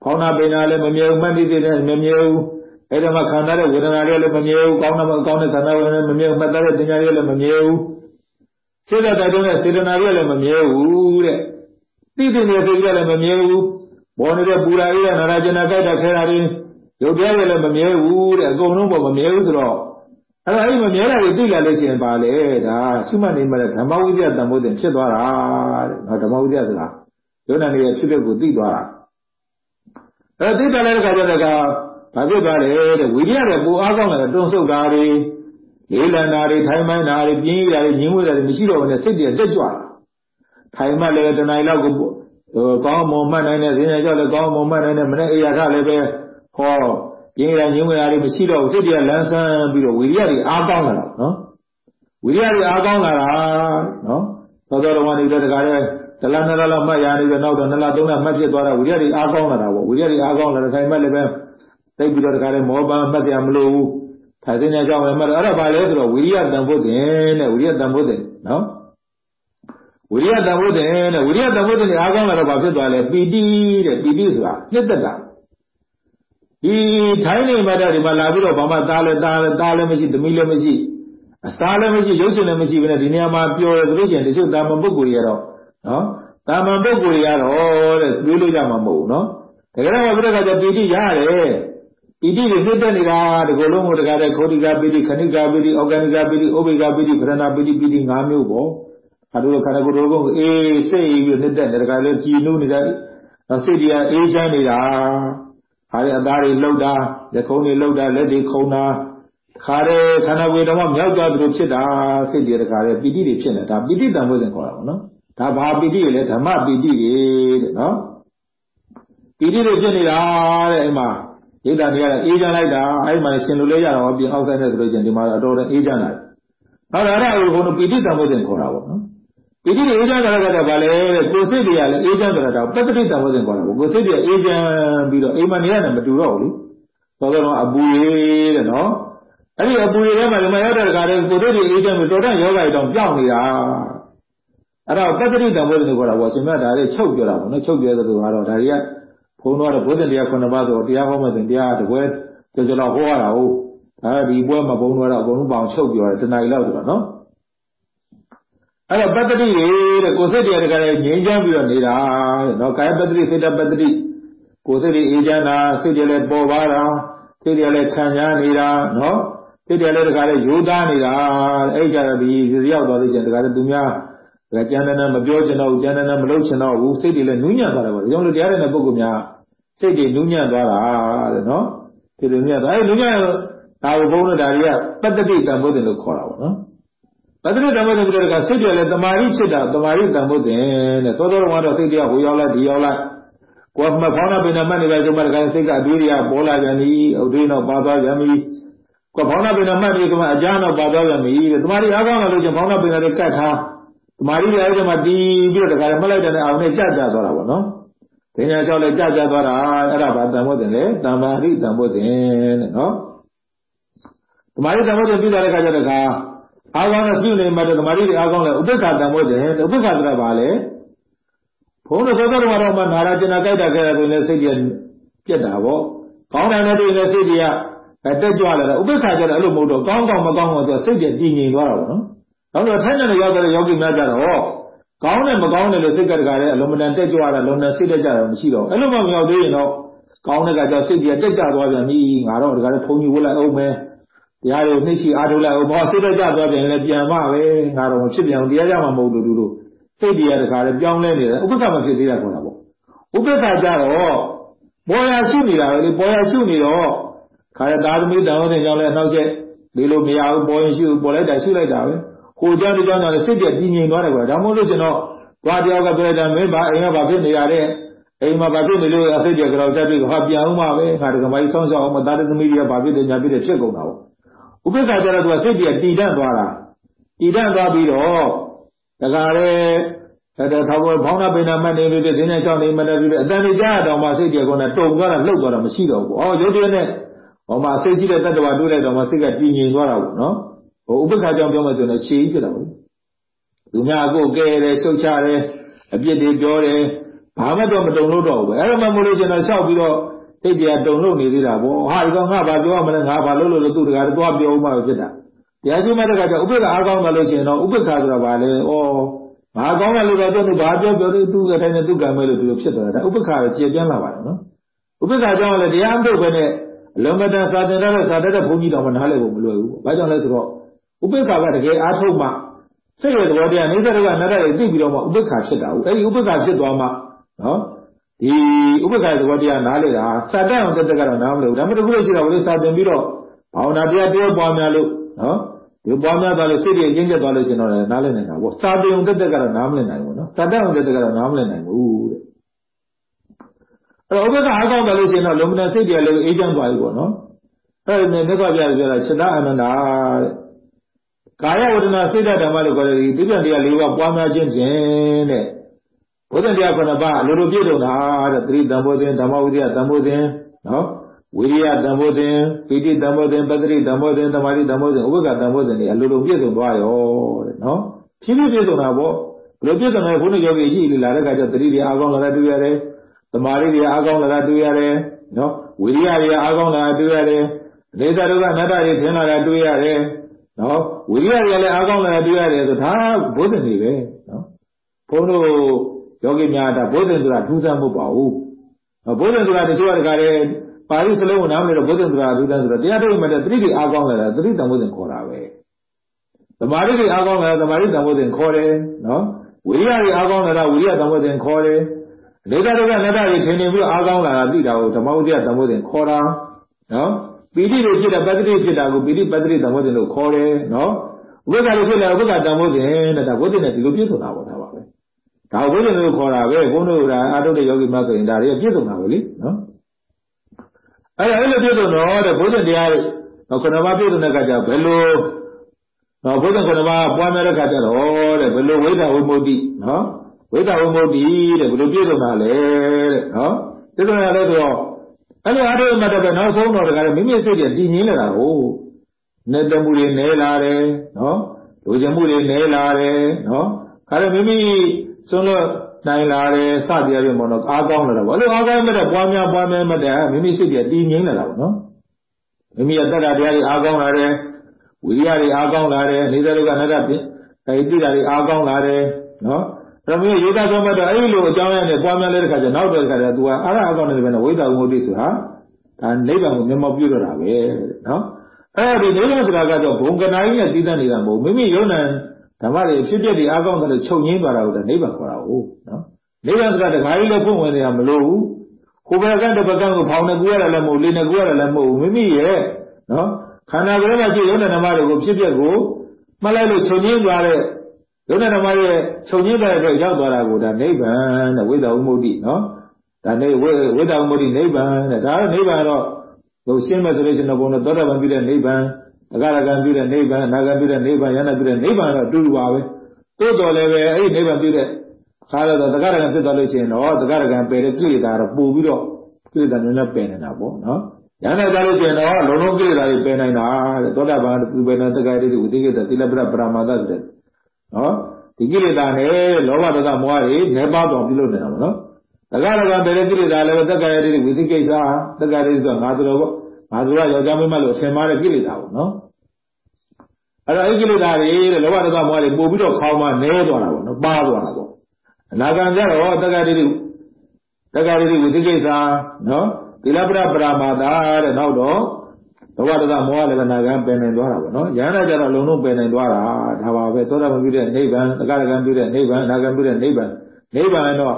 ဖောင်းနာပင်နာလည်းမမြဲဘူးမှတ်သိတဲ့မမြဲဘူးအဲ့ဒါမှခံစားတဲ့ဝေဒနာတွေလည်းမမြဲဘူးကောင်းတဲ့ကောင်းတဲ့ခန္ဓာဝင်လည်းမမြဲဘူးမှတ်တဲ့တင်ညာတွေလည်းမမြဲဘူးစိတ်တဲ့တိုက်တွန်းတဲ့စေတနာတွေလည်းမမြဲဘူးတဲ့သိတဲ့နေသိကြလည်းမမြဲဘူး ပေါ်နေတဲ့ပူရာအေးတဲ့နာရကျနာကြိုက်တာခဲတာတွေရုပ်ပြားတွေလည်းမမြဲဘူးတဲ့အကုန်လုံးပေါ်မမြဲဘူးဆိုတော့အဲ့ဒါအဲ့ဒီမမြဲတာတွေသိလာလို့ရှိရင်ပါလေဒါရှုမှတ်နေမှလည်းဓမ္မဝိဒ္ဓတန်ဖိုးစဉ်ဖြစ်သွားတာတဲ့ဓမ္မဝိဒ္ဓဆိုတာယုံနာနေရဖြစ်ဖြစ်ကိုသိသွားတာအဲ့သိတယ်လည်းခါကြတဲ့ကဘာဖြစ်သွားလဲတဲ့ဝိရိယတွေပူအားကောင်းတယ်တွန်းဆုတ်တာတွေလေးလံတာတွေထိုင်မိုင်းတာတွေပြင်းရတာတွေညင်းဝဲတာတွေမရှိတော့ဘဲနဲ့စိတ်တွေတက်ကြွလာထိုင်မှလည်းတဏှာလောက်ကို ကောင်းမွန်မှတ်နိုင်တဲ့ဈဉ္ညာကြောင့်လည်းကောင်းမွန်မှတ်နိုင်တဲ့မနေ့အိယာထလည်းပဲဟောပြင်းရညင်းဝဲတာတွေမရှိတော့စိတ်တွေကလန်းဆန်းပြီးတော့ဝိရိယတွေအားကောင်းလာတာနော်ဝိရိယတွေအားကောင်းလာတာနော်သောတော်တော်နေတဲ့တကားတဲ့တလားနှစ်လားလောက်မှတ်ရနေပြီးနောက်တော့နှစ်လားသုံးလားမှတ်ဖြစ်သွားတာဝိရိယတွေအားကောင်းလာတာပေါ့ဝိရိယတွေအားကောင်းလာတဲ့ခိုင်မှလည်းပဲသိပြီးတော့တခါလဲမောပန်းမှတ်ကြမလို့ဘူးထိုင်တဲ့ကြောင့်လည်းမှတ်တော့အဲ့ဒါဘာလဲဆိုတော့ဝိရိယတန်ဖို့တင်တဲ့ဝိရိယတန်ဖို့တင်နော် ဝိရိယတန်ဖို့တင်တဲ့ဝိရိယတန်ဖို့တင်အားကောင်းလာတော့ဘာဖြစ်သွားလဲပီတိတဲ့ပီတိဆိုတာနှစ်သက်တာဒီထိုင်းနေမှာတော့ဒီမှာလာပြီးတော့ဘာမှသားလဲသားလဲသားလည်းမရှိသမီးလည်းမရှိအစားလည်းမရှိရုပ်ရှင်လည်းမရှိဘဲနဲ့ဒီနေရာမှာပျော်တယ်ဆိုလို့ရှိရင်တချို့တာမန်ပုဂ္ဂိုလ်တွေကတော့နော်တာမန်ပုဂ္ဂိုလ်တွေကတော့တဲ့တွေးလို့ကြမှာမဟုတ်ဘူးနော်တကယ်တော့ဘုရားကကြပီတိရတယ်ပီတိတွေနှိမ့်သက်နေတာဒီကိုယ်လုံးကိုတကားတဲ့ခောတိကပီတိခဏိကပီတိအော်ဂန်နိကပီတိဥပိကပီတိပရဏပီတိပီတိ၅မျိုးပေါ့ အဲဒါလိုခန္ဓာကိုယ်တို့ကအေးစိတ်ပြီးနှိမ့်သက်နေတကားလေကြည်နုနေတာစိတ်တွေကအေးချမ်းနေတာဟာဒီအသားတွေလှုပ်တာလက်ခုံးတွေလှုပ်တာလက်တွေခုံတာခါရဲခန္ဓာကိုယ်တော့မြောက်သွားသလိုဖြစ်တာစိတ်တွေတကားလေပီတိတွေဖြစ်နေတာပီတိတန်ဖို့စဉ်ခေါ်တာပေါ့နော်ဒါဘာပီတိလဲဓမ္မပီတိတွေတဲ့နော်ပီတိတွေဖြစ်နေတာတဲ့အဲ့မှာဒိဋ္ဌာနေရအေးချမ်းလိုက်တာအဲ့မှာရှင်လူလေးရတော့ပြင်အောက်ဆိုင်နဲ့ဆိုလို့ချင်းဒီမှာအတော်နဲ့အေးချမ်းလာတယ်ဟောဒါအဲ့ဒါကိုဘုန်းတော်ပီတိတံဖို့တင်ခေါ်တာပေါ့နော် ပီတိတွေအေးချမ်းကြတာကတည်းကဘာလဲကိုယ်စိတ်တွေကလည်းအေးချမ်းကြတာပတ္တိတံဖို့တင်ခေါ်တာပေါ့ကိုယ်စိတ်တွေအေးချမ်းပြီးတော့အိမ်မှာနေရတယ်မတူတော့ဘူးလေသောတော့အပူရေးတဲ့နော်အဲ့ဒီအပူရေးထဲမှာဒီမှာရောက်တဲ့ခါတည်းကိုယ်စိတ်တွေအေးချမ်းပြီးတော်တော်ယောဂါတွေတောင်ပြောင်းနေတာအဲ့တော့ပတ္တိတံဖို့တင်ခေါ်တာပေါ့ရှင်မြတ်ဒါလေးချုပ်ပြောတာပေါ့နော်ချုပ်ပြောတဲ့သူကတော့ဒါတွေကဘုန်းတော်ကဘုဒ္ဓတရား9ပါးဆိုတရားဟောမှဆိုတရားတပွဲကြောကြောလောက်ဟောရတာဟုတ်အဲဒီပွဲမှာဘုန်းတော်ကတော့အကုန်လုံးပေါင်ချုပ်ပြောတယ်တဏှာကြီးလောက်ဆိုတော့နော် အဲ့တော့ပတ္တိရေတဲ့ကိုယ်စိတ်တရားတကယ်ငြိမ်းချမ်းပြီးတော့နေတာတဲ့နော်ကာယပတ္တိစိတ်တပတ္တိကိုယ်စိတ်တွေအေးချမ်းတာစိတ်တွေလည်းပေါ်ပါတာစိတ်တွေလည်းခံရနေတာနော်စိတ်တွေလည်းတကယ်လည်းယူသားနေတာအဲ့ကြတော့ဒီရောက်သွားလို့ရှိရင်တကယ်သူများဒါကျန်တဲ့နဲ့မပြောချင်တော့ဘူးကျန်တဲ့နဲ့မလုပ်ချင်တော့ဘူးစိတ်တွေလည်းနူးညံ့သွားတယ်ပေါ့ဒါကြောင့်လို့တရားတဲ့ပုဂ္ဂိုလ်များစိတ်တွေနူးညံ့သွားတာတဲ့နော်ဒီလိုမျိုးအဲနူးညံ့ဒါကိုဘုန်းတော်ဒါတွေကပတ္တိတံဘုဒ္ဓလို့ခေါ်တာပေါ့နော် ပတ္တိတံဘုဒ္ဓပြောတဲ့ကစိတ်တွေလည်းတမာရီဖြစ်တာတမာရီတံဘုဒ္ဓတဲ့သောတော်ကတော့စိတ်တွေကဟိုရောက်လိုက်ဒီရောက်လိုက်ကိုယ်ကမှဖောင်းတာပင်တာမှတ်နေပဲဆိုမှတခါစိတ်ကအတွေးတွေကပေါ်လာပြန်ပြီအတွေးတော့ပါသွားပြန်ပြီကိုယ်ဖောင်းတာပင်တာမှတ်နေကမှအကြမ်းတော့ပါသွားပြန်ပြီတဲ့တမာရီအားကောင်းလာလို့ချင်းဖောင်းတာပင်တာတွေကတ်ထားတမာရီတွေအဲ့ဒီမှာတီးပြီးတော့တခါမှတ်လိုက်တဲ့အောင်နဲ့ကြကြသွားတာပေါ့နော်ဒိညာလျှောက်လဲကြကြသွားတာအဲ့ဒါဘာတန်ဖို့တင်လဲတန်ပါရိတန်ဖို့တင်တဲ့နော်တမာရီတန်ဖို့တင်ပြီးတဲ့ခါကျတော့ခါ အားကောင်းတဲ့စုနေမှာတမာရီတွေအားကောင်းလဲဥပ္ပခါတန်ဖို့တင်ဥပ္ပခါဆိုတာဘာလဲဘုန်းတော်သောတော်မှာတော့မှနာရာကျင်နာကြိုက်တာခဲ့တယ်ဆိုရင်စိတ်ကြီးပြက်တာပေါ့ကောင်းတယ်နဲ့တွေ့ရင်စိတ်ကြီးကတက်ကြွလာတယ်ဥပ္ပခါကျတော့အဲ့လိုမဟုတ်တော့ကောင်းကောင်းမကောင်းကောင်းဆိုစိတ်ကြီးတည်ငြိမ်သွားတာပေါ့နော်နောက်တော့ထိုင်းတဲ့ရောက်တဲ့ယောဂီများကြတော့ကောင်းတယ်မကောင်းတယ်လို့စိတ်ကတကားလည်းအလုံးမတန်တက်ကြွတာလုံးနဲ့စိတ်တက်ကြတာမရှိတော့အဲ့လိုမှမရောက်သေးရင်တော့ကောင်းတဲ့ကကြောင့်စိတ်ကြီးတက်ကြသွားပြန်ပြီငါတော့တကားလည်းဘုံကြီးဝတ်လိုက်အောင်မယ် တရားတွေနှိမ့်ချအားထုတ်လိုက်အောင်ဘောစိတ်တက်ကြသွားပြန်လည်းပြန်မှပဲငါတော့မဖြစ်ပြန်တရားကြမှာမဟုတ်လို့တူလို့စိတ်တရားတကားလည်းပြောင်းလဲနေတယ်ဥပ္ပခါမဖြစ်သေးတာခေါ်တာပေါ့ဥပ္ပခါကြတော့ပေါ်ရရှိနေတာပဲလေပေါ်ရရှိနေတော့ခါရသာသမီတောင်းတဲ့ကြောင့်လည်းနောက်ချက်ဒီလိုမရဘူးပေါ်ရင်ရှိဘူးပေါ်လိုက်တာရှိလိုက်တာပဲဟိုကြောင့်ဒီကြောင့်လည်းစိတ်ပြပြင်းငြိမ်သွားတယ်ကွာဒါမှမဟုတ်လို့ကျွန်တော်သွားတယောက်ကပြောတယ်မင်းဘာအိမ်ကဘာဖြစ်နေရတဲ့အိမ်မှာဘာဖြစ်နေလို့အစိတ်ပြကြောက်ချက်ပြီးဟာပြန်အောင်ပါပဲငါတကမကြီးဆောင်းဆောင်းအောင်မသားတဲ့သမီးတွေကဘာဖြစ်တယ်ညာဖြစ်တယ်ဖြစ်ကုန်တာပေါ့ ဥပ္ပခါကျတော့သူကစိတ်ပြတည်တတ်သွားတာတည်တတ်သွားပြီးတော့တကားလေအဲ့ဒါထောက်ဘောင်းနာပိဏမတ်နေလို့တဲ့ဒင်းနဲ့ချောင်းနေမတဲ့ပြီးအတန်ကြီးကြားတော့မှစိတ်ကြေကောနဲ့တုံသွားတာလှုပ်သွားတာမရှိတော့ဘူး။အော်ရုပ်တရက်နဲ့ဟောမှာစိတ်ရှိတဲ့တတ္တဝါတွေ့လိုက်တော့မှစိတ်ကတည်ငြိမ်သွားတာပေါ့နော်။ဟိုဥပ္ပခါကြောင့်ပြောမှဆိုရင်ရှည်ကြီးဖြစ်တာပေါ့။သူများကိုကဲတယ်ရှုတ်ချတယ်အပြစ်တွေပြောတယ်ဘာမှတော့မတုံလို့တော့ဘူးပဲ။အဲ့ဒါမှမလို့ကျွန်တော်လျှောက်ပြီးတော့ စိတ်တရားတုံလို့နေသေးတာပေါ့။ဟာဒီကောင်ငါဘာပြောရမလဲငါဘာလုပ်လို့လို့သူတကားတော့ပြောမှဖြစ်တာ။တရားရှိမှတကကြောင့်ဥပ္ပခါအားကောင်းတယ်လို့ရှိရင်တော့ဥပ္ပခါဆိုတာဘာလဲ။ဩဘာကောင်းတယ်လို့တော့သူဘာပြောပြောသူသူကတိုင်းနဲ့သူကံမဲ့လို့ဒီလိုဖြစ်သွားတာဥပ္ပခါရကျေပြန့်လာပါတယ်နော်ဥပ္ပခါကြောင့်လည်းတရားမထုတ်ဘဲနဲ့အလုံးမတန်စာတင်တဲ့စာတတ်တဲ့ဘုန်းကြီးတော်မှနားလည်ဖို့မလွယ်ဘူးဘာကြောင့်လဲဆိုတော့ဥပ္ပခါကတကယ်အားထုတ်မှစိတ်ရဲ့သဘောတရားနေသတ္တကနာတ္တတွေသိပြီးတော့မှဥပ္ပခါဖြစ်တာဟုတ်အဲဒီဥပ္ပခါဖြစ်သွားမှနော် ဒီဥပ္ပခါသဘောတရားနားလေတာစာတတ်အောင်တက်တက်ကတော့နားမလို့ဒါမှမဟုတ်တခုလို့ရှိတော့ဘယ်လိုစာတင်ပြီးတော့ဘာဝနာတရားတရားပွားများလို့နော်ဒီပွားများသွားလို့စိတ်တွေရင်းကျက်သွားလို့ရှင်တော့လည်းနားလည်နိုင်တာပေါ့စာပေုံတက်တက်ကတော့နားမလည်နိုင်ဘူးနော်စာတက်အောင်တက်တက်ကတော့နားမလည်နိုင်ဘူးတဲ့အဲ့တော့ဥပ္ပခါအားကောင်းတယ်လို့ရှင်တော့လုံမနာစိတ်တွေလည်းအေးချမ်းသွားပြီပေါ့နော်အဲ့ဒီမြတ်စွာဘုရားပြောတာစိတ္တအနန္တာတဲ့ကာယဝဒနာစိတ်ဓာတ်ဓမ္မလို့ခေါ်တဲ့ဒီတိပ္ပံတရား၄ပါးပွားများခြင်းဖြင့်တဲ့ ဘုဒ္ဓတရားခုနှစ်ပါးအလိုလိုပြည့်စုံတာတဲ့သတိတံဘောသင်ဓမ္မဝိဒယတံဘောသင်နော်ဝိရိယတံဘောသင်ပိဋိတံဘောသင်ပတ္တိတံဘောသင်သမာဓိတံဘောသင်ဥပ္ပကတံဘောသင်တွေအလိုလိုပြည့်စုံသွားရောတဲ့နော်ဖြည်းဖြည်းပြည့်စုံတာပေါ့ဘယ်လိုပြည့်စုံလဲဘုန်းကြီးယောဂီရှိလေလာတဲ့ခါကျသတိတွေအားကောင်းလာတာတွေ့ရတယ်သမာဓိတွေအားကောင်းလာတာတွေ့ရတယ်နော်ဝိရိယတွေအားကောင်းလာတာတွေ့ရတယ်ဒေသဒုက္ခအနတ္တတွေထင်လာတာတွေ့ရတယ်နော်ဝိရိယတွေလည်းအားကောင်းလာတာတွေ့ရတယ်ဆိုဒါဘုဒ္ဓတွေပဲနော်ဘုန်းတို့ ယောဂီများဒါဘုဒ္ဓဆိုတာထူးဆန်းမှုပါဘူးဘုဒ္ဓဆိုတာတချို့ကတခါတည်းပါဠိစလုံးကိုနားမလည်တော့ဘုဒ္ဓဆိုတာဒုဒ္ဓဆိုတာတရားထုတ်မှတဲ့သတိတွေအားကောင်းလာတာသတိတံဘုဒ္ဓခေါ်တာပဲသမာဓိတွေအားကောင်းလာတာသမာဓိတံဘုဒ္ဓခေါ်တယ်နော်ဝိရိယတွေအားကောင်းလာတာဝိရိယတံဘုဒ္ဓခေါ်တယ်ဒေသတွေကနတ္တတွေထင်နေပြီးအားကောင်းလာတာသိတာကိုဓမ္မဝိဒ္ဓတံဘုဒ္ဓခေါ်တာနော်ပီတိတွေဖြစ်တာပတ္တိဖြစ်တာကိုပီတိပတ္တိတံဘုဒ္ဓလို့ခေါ်တယ်နော်ဥပ္ပခါတွေဖြစ်လာဥပ္ပခါတံဘုဒ္ဓတဲ့ဒါဘုဒ္ဓနဲ့ဒီလိုပြည့်စုံတာပေါ့ဒါပါပဲ ဒါဘုဒ္ဓလို့ခေါ်တာပဲဘုန်းတို့ကအာထုတ်တဲ့ယောဂီမဆိုရင်ဒါတွေပြည့်စုံတာပဲလေနော်အဲ့ဒါအဲ့လိုပြည့်စုံတော့တဲ့ဘုဒ္ဓတရားတွေခုနပါးပြည့်စုံတဲ့အခါကျဘယ်လိုနော်ဘုဒ္ဓခုနပါးပွားများတဲ့အခါကျတော့တဲ့ဘယ်လိုဝိဒ္ဓဝိမု ക്തി နော်ဝိဒ္ဓဝိမု ക്തി တဲ့ဘယ်လိုပြည့်စုံတာလဲတဲ့နော်ပြည့်စုံရလဲဆိုတော့အဲ့လိုအားထုတ်မှတော့နောက်ဆုံးတော့တကယ်မိမိစိတ်တွေတည်ငြိမ်လာတာကိုနေတမှုတွေနဲလာတယ်နော်လူချင်မှုတွေနဲလာတယ်နော်ခါရမိမိ ဆုံးလို့နိုင်လာတယ်စသည်အပြင်ပေါ့နော်အားကောင်းလာတော့ဘာလို့အားကောင်းမဲ့တဲ့ပွားများပွားများမဲ့တဲ့မိမိစိတ်ကတည်ငြိမ်လာတာပေါ့နော်မိမိရဲ့တတ္တတရားတွေအားကောင်းလာတယ်ဝိရိယတွေအားကောင်းလာတယ်နေသရုပ်ကနတ္တပြင်အဲဒီတိတာတွေအားကောင်းလာတယ်နော်ဒါမျိုးရေးသားဆုံးမဲ့တော့အဲ့လိုအကြောင်းအရာနဲ့ပွားများတဲ့ခါကျနောက်တဲ့ခါကျ तू ကအားရအားကောင်းနေတယ်ပဲနော်ဝိသဝုဒ္ဓိဆိုတာဒါနိဗ္ဗာန်ကိုမျက်မှောက်ပြုတော့တာပဲနော်အဲ့ဒီနိဗ္ဗာန်ဆိုတာကတော့ဘုံကနာကြီးနဲ့တည်တတ်နေတာမဟုတ်မိမိယုံနံ ဓမ္မတွေဖြစ်ဖြစ်ဒီအားကောင်းတယ်လို့ချုပ်ငင်းသွားတာကိုနိဗ္ဗာန်ခေါ်တာဟုတ်နော်နိဗ္ဗာန်ဆိုတာတခါကြီးလည်းဖွင့်ဝင်နေတာမလို့ဘူးကိုယ်ဘက်ကတပကံကိုဖောင်းနေကူရတယ်လည်းမဟုတ်လေနေကူရတယ်လည်းမဟုတ်ဘူးမိမိရဲ့နော်ခန္ဓာကိုယ်မှာရှိရုံနဲ့ဓမ္မတွေကိုဖြစ်ဖြစ်ကိုမှတ်လိုက်လို့ချုပ်ငင်းသွားတဲ့ရုံနဲ့ဓမ္မရဲ့ချုပ်ငင်းသွားတဲ့အတွက်ရောက်သွားတာကိုဒါနိဗ္ဗာန်တဲ့ဝိသဝုမု ക്തി နော်ဒါနေဝိဝိတ္တမုဒိနိဗ္ဗာန်တဲ့ဒါတော့နိဗ္ဗာန်တော့ဟိုရှင်းမဲ့ဆိုလို့ရှိရင်ဘုံတော့သောတာပန်ပြုတဲ့နိဗ္ဗာန် အဂရကံပြုတဲ့နိဗ္ဗာန်အနာဂံပြုတဲ့နိဗ္ဗာန်ယန္တာပြုတဲ့နိဗ္ဗာန်တော့အတူတူပါပဲတိုးတော်လည်းပဲအဲ့ဒီနိဗ္ဗာန်ပြုတဲ့ခါတော့တက္ကရကံဖြစ်သွားလို့ရှိရင်တော့တက္ကရကံပယ်တဲ့ကိလေသာတော့ပို့ပြီးတော့ကိလေသာနည်းနည်းပယ်နေတာပေါ့နော်ယန္တာကြလို့ရှိရင်တော့လုံးလုံးကိလေသာတွေပယ်နိုင်တာတဲ့သောတာပန်သူပယ်တဲ့တက္ကရာတိဝိသိကိတသီလပရပရမသဆိုတဲ့နော်ဒီကိလေသာနဲ့လောဘဒေါသမောဟတွေနှဲပါတော့ပြုလုပ်နေတာပေါ့နော်တက္ကရကံပယ်တဲ့ကိလေသာလည်းတက္ကရာတိဝိသိကိစ္စတက္ကရာတိဆိုငါတို့ပေါ့ ငါတို့ကယောက်ျားမင်းမလို့အထင်မှားတဲ့ကိလေသာပေါ့နော်အဲ့တော့အဲ့ကိလေသာတွေတဲ့လောဘဒေါသမောဟတွေပို့ပြီးတော့ခေါင်းမှာနဲသွားတာပေါ့နော်ပါသွားတာပေါ့အနာဂံကြတော့တက္ကရာတိတက္ကရာတိဝိသိကိစ္စနော်သီလပရပရမာတာတဲ့နောက်တော့ဘဝတကမောဟလည်းနာဂံပယ်နိုင်သွားတာပေါ့နော်ယန္တာကြတော့လုံလုံးပယ်နိုင်သွားတာဒါပါပဲသောတာပန်ပြုတဲ့နိဗ္ဗာန်တက္ကရကံပြုတဲ့နိဗ္ဗာန်နာဂံပြုတဲ့နိဗ္ဗာန်နိဗ္ဗာန်တော့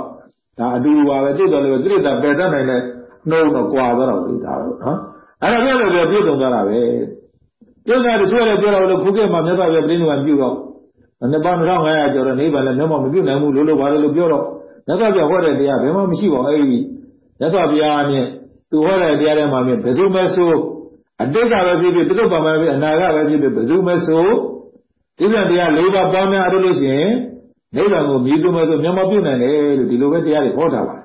ဒါအတူပါပဲသိတော်လည်းကိရိတာပယ်တတ်နိုင်တဲ့နှုံတော့ကွာသွားတော့လေဒါတော့နော် အဲ့ဒါပြောလို့ပြည့်စုံသွားတာပဲပြည့်စုံတချို့လည်းပြောတော့လို့ခုခေတ်မှာမြတ်စွာဘုရားပြိဋိဘံပြုတော့နှစ်ပေါင်း2500ကျော်တော့နိဗ္ဗာန်လည်းမျက်မှောက်မပြုနိုင်ဘူးလို့လို့ပါတယ်လို့ပြောတော့မြတ်စွာဘုရားဟောတဲ့တရားဘယ်မှမရှိပါဘူးအဲ့ဒီမြတ်စွာဘုရားအမြင့်သူဟောတဲ့တရားထဲမှာမြင်ဘယ်သူမဲဆိုအတိတ်ကပဲဖြစ်ဖြစ်ပြိဿပါမယ်ဖြစ်အနာကပဲဖြစ်ဖြစ်ဘယ်သူမဲဆိုဒီပြန်တရား၄ပါးပေါင်းများအားလို့ရှိရင်နိဗ္ဗာန်ကိုမြည်သူမဲဆိုမျက်မှောက်ပြုနိုင်တယ်လို့ဒီလိုပဲတရားတွေဟောတာပါ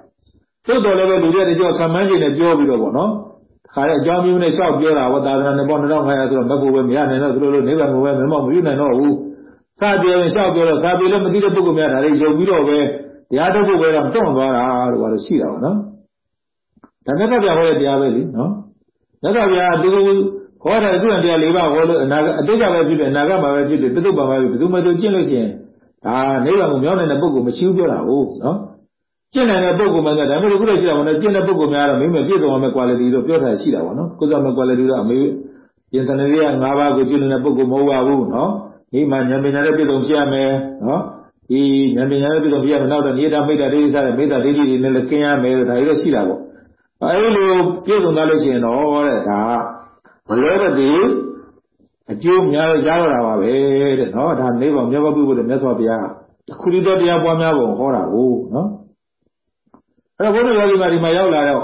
သို့တော်လည်းပဲလူတွေတချို့ခံမှန်းခြင်းနဲ့ပြောပြီးတော့ပေါ့နော် ခါတဲ့အကြောင်းမျိုးနဲ့လျှောက်ပြောတာဟောသာသနာနဲ့ပေါ့2500ဆိုတော့မဖို့ပဲမရနိုင်တော့သူတို့လိုနိဗ္ဗာန်ကိုပဲမျက်မှောက်မပြုနိုင်တော့ဘူးစပြောရင်လျှောက်ပြောတော့သာပြေလည်းမသိတဲ့ပုဂ္ဂိုလ်များဒါတွေယုံပြီးတော့ပဲတရားထုတ်ဖို့ပဲတော့တွန့်သွားတာလို့ပါလို့ရှိတာပေါ့နော်ဒါမြတ်စွာဘုရားဟောတဲ့တရားပဲလीနော်မြတ်စွာဘုရားသူဟောတဲ့သူ့တရား၄ပါးဟောလို့အနာအတိတ်ကပဲဖြစ်တယ်အနာဂတ်မှာပဲဖြစ်တယ်ပြစ္ဆုတ်ပါပဲဘယ်သူမှတို့ကျင့်လို့ရှိရင်ဒါနိဗ္ဗာန်ကိုမြောင်းနိုင်တဲ့ပုဂ္ဂိုလ်မရှိဘူးပြောတာဟုတ်နော် ကျင့်နိုင်တဲ့ပုဂ္ဂိုလ်မှလည်းဒါပေမဲ့ခုလည်းရှိတာပေါ့နော်ကျင့်တဲ့ပုဂ္ဂိုလ်များတော့မိမပြည့်စုံမဲ့ quality တော့ပြောထားရှိတာပေါ့နော်ကိုယ်စားမဲ့ quality တော့အမေပြင်စနေတွေက၅ပါးကိုကျင့်နေတဲ့ပုဂ္ဂိုလ်မဟုတ်ပါဘူးနော်ဒီမှာဉာဏ်ပညာနဲ့ပြည့်စုံဖြစ်ရမယ်နော်ဒီဉာဏ်ပညာနဲ့ပြည့်စုံဖြစ်ရမယ်နောက်တော့နိဒာမိတ်တာဒိဋ္ဌိစတဲ့မိတ်တာဒိဋ္ဌိတွေနဲ့လည်းကျင့်ရမယ်ဒါတွေတော့ရှိတာပေါ့အဲဒီလိုပြည့်စုံသွားလို့ရှိရင်တော့တဲ့ဒါမလွဲတဲ့ဒီအကျိုးများရတော့တာပါပဲတဲ့နော်ဒါနေပါမြတ်ဘုရားတဲ့မြတ်စွာဘုရားတခုတည်းတရားပွားများပုံဟောတာကိုနော် အဲ့တော့ဘုရားယောဂီမဒီမှာရောက်လာတော့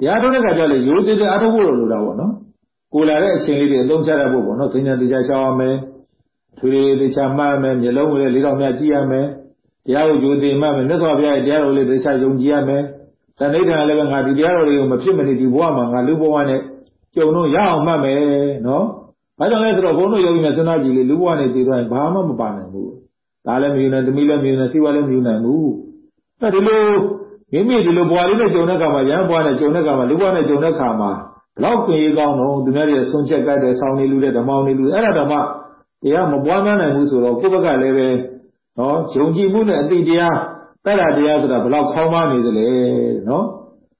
တရားထုတ်တဲ့ခါကျလေရိုးသေးသေးအထုတ်ဖို့လိုတာပေါ့နော်ကိုလာတဲ့အချိန်လေးတွေအသုံးချရဖို့ပေါ့နော်သင်္ကြန်တရားရှောင်းရမယ်ထွေးတရားမှတ်ရမယ်မျက်လုံးလေးလေးတော့များကြည့်ရမယ်တရားကိုရိုးသေးမှတ်မယ်မြတ်စွာဘုရားရဲ့တရားတော်လေးတရားယုံကြည်ရမယ်တဏိဋ္ဌာလည်းပဲငါဒီတရားတော်တွေကိုမဖြစ်မနေဒီဘဝမှာငါလူဘဝနဲ့ကြုံတော့ရအောင်မှတ်မယ်နော်။ဘာကြောင့်လဲဆိုတော့ဘုန်းတော်ယောဂီများစဉ်းစားကြည့်လေလူဘဝနဲ့တည်သွားရင်ဘာမှမပါနိုင်ဘူး။ဒါလည်းမယူနိုင်သမီးလည်းမယူနိုင်စီဝါလည်းမယူနိုင်ဘူး။အဲဒီလို မိမိဒီလိုဘဝလေးနဲ့ကြုံတဲ့အခါမှာရဟန်းဘဝနဲ့ကြုံတဲ့အခါမှာလူဘဝနဲ့ကြုံတဲ့အခါမှာဘလောက်ခွင့်ရကောင်းတော့သူများတွေဆွန့်ချက်ကြိုက်တယ်ဆောင်းနေလူတဲ့ဓမ္မောင်းနေလူအဲ့ဒါတော့မှတရားမပွားမနိုင်ဘူးဆိုတော့ကိုယ့်ဘက်ကလည်းပဲနော်ယုံကြည်မှုနဲ့အတိတရားတတ်တာတရားဆိုတာဘလောက်ခေါင်းမနေသလဲနော်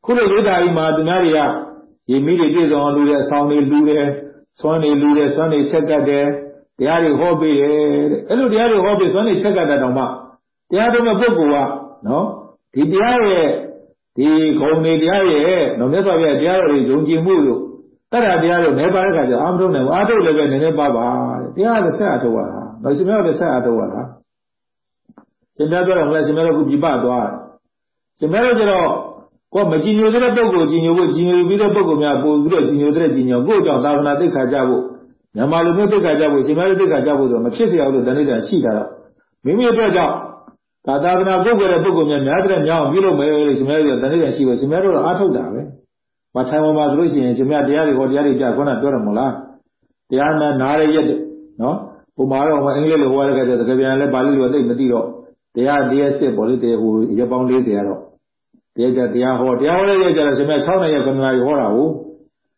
ခုလိုရေးတာကြီးမှာသူများတွေကရေမိတွေပြည့်စုံအောင်လူတဲ့အဆောင်တွေလူတယ်ဆွမ်းနေလူတယ်ဆွမ်းနေချက်ကတ်တယ်တရားတွေဟောပေးတယ်တဲ့အဲ့လိုတရားတွေဟောပေးဆွမ်းနေချက်ကတ်တဲ့တောင်မှတရားတော်မဲ့ပုဂ္ဂိုလ်ကနော် ဒီတရားရဲ့ဒီဂုံတွေတရားရဲ့တော့မြတ်စွာဘုရားတရားတော်တွေယုံကြည်မှုလို့တတ္တတရားတို့မဲပါတဲ့ခါကျအာမထုတ်နိုင်ဘူးအာထုတ်လည်းပဲနည်းနည်းပါပါတရားလည်းဆက်အထုတ်ရတာနောက်ရှင်မြတ်လည်းဆက်အထုတ်ရတာရှင်မြတ်ပြောတယ်မလားရှင်မြတ်ကခုပြပသွားတယ်ရှင်မြတ်ကကျတော့ကိုမကြည်ညိုတဲ့ပုဂ္ဂိုလ်ကြည်ညိုဖို့ကြည်ညိုပြီးတဲ့ပုဂ္ဂိုလ်များပို့ပြီးတော့ကြည်ညိုတဲ့ကြည်ညိုကိုယ့်ကြောင့်သာသနာသိက္ခာကြဖို့မြန်မာလူမျိုးသိက္ခာကြဖို့ရှင်မြတ်သိက္ခာကြဖို့ဆိုတော့မဖြစ်ရအောင်လို့တဏှိတာရှိတာတော့မိမိအတွက်ကြောင့် ဒါသာသနာပုဂ္ဂိုလ်တဲ့ပုဂ္ဂိုလ်များများတဲ့များအောင်ပြုလုပ်မယ်လို့ရှင်များတို့တဏှိတရှိဖို့ရှင်များတို့တော့အားထုတ်တာပဲ။မထိုင်ပေါ်မှာဆိုလို့ရှိရင်ရှင်များတရားတွေဟောတရားတွေပြခေါင်းကပြောတယ်မို့လား။တရားနဲ့နားရရက်တဲ့နော်။ဟိုမှာတော့အင်္ဂလိပ်လိုဟောရတဲ့တကယ်ပြန်လဲပါဠိလိုသိမသိတော့တရားတရားစစ်ပေါ်လေတရားဟိုရပောင်း40ကတော့တရားကြတရားဟောတရားဟောတဲ့ရက်ကြတော့ရှင်များ6နှစ်ရက်9နာရီဟောတာကို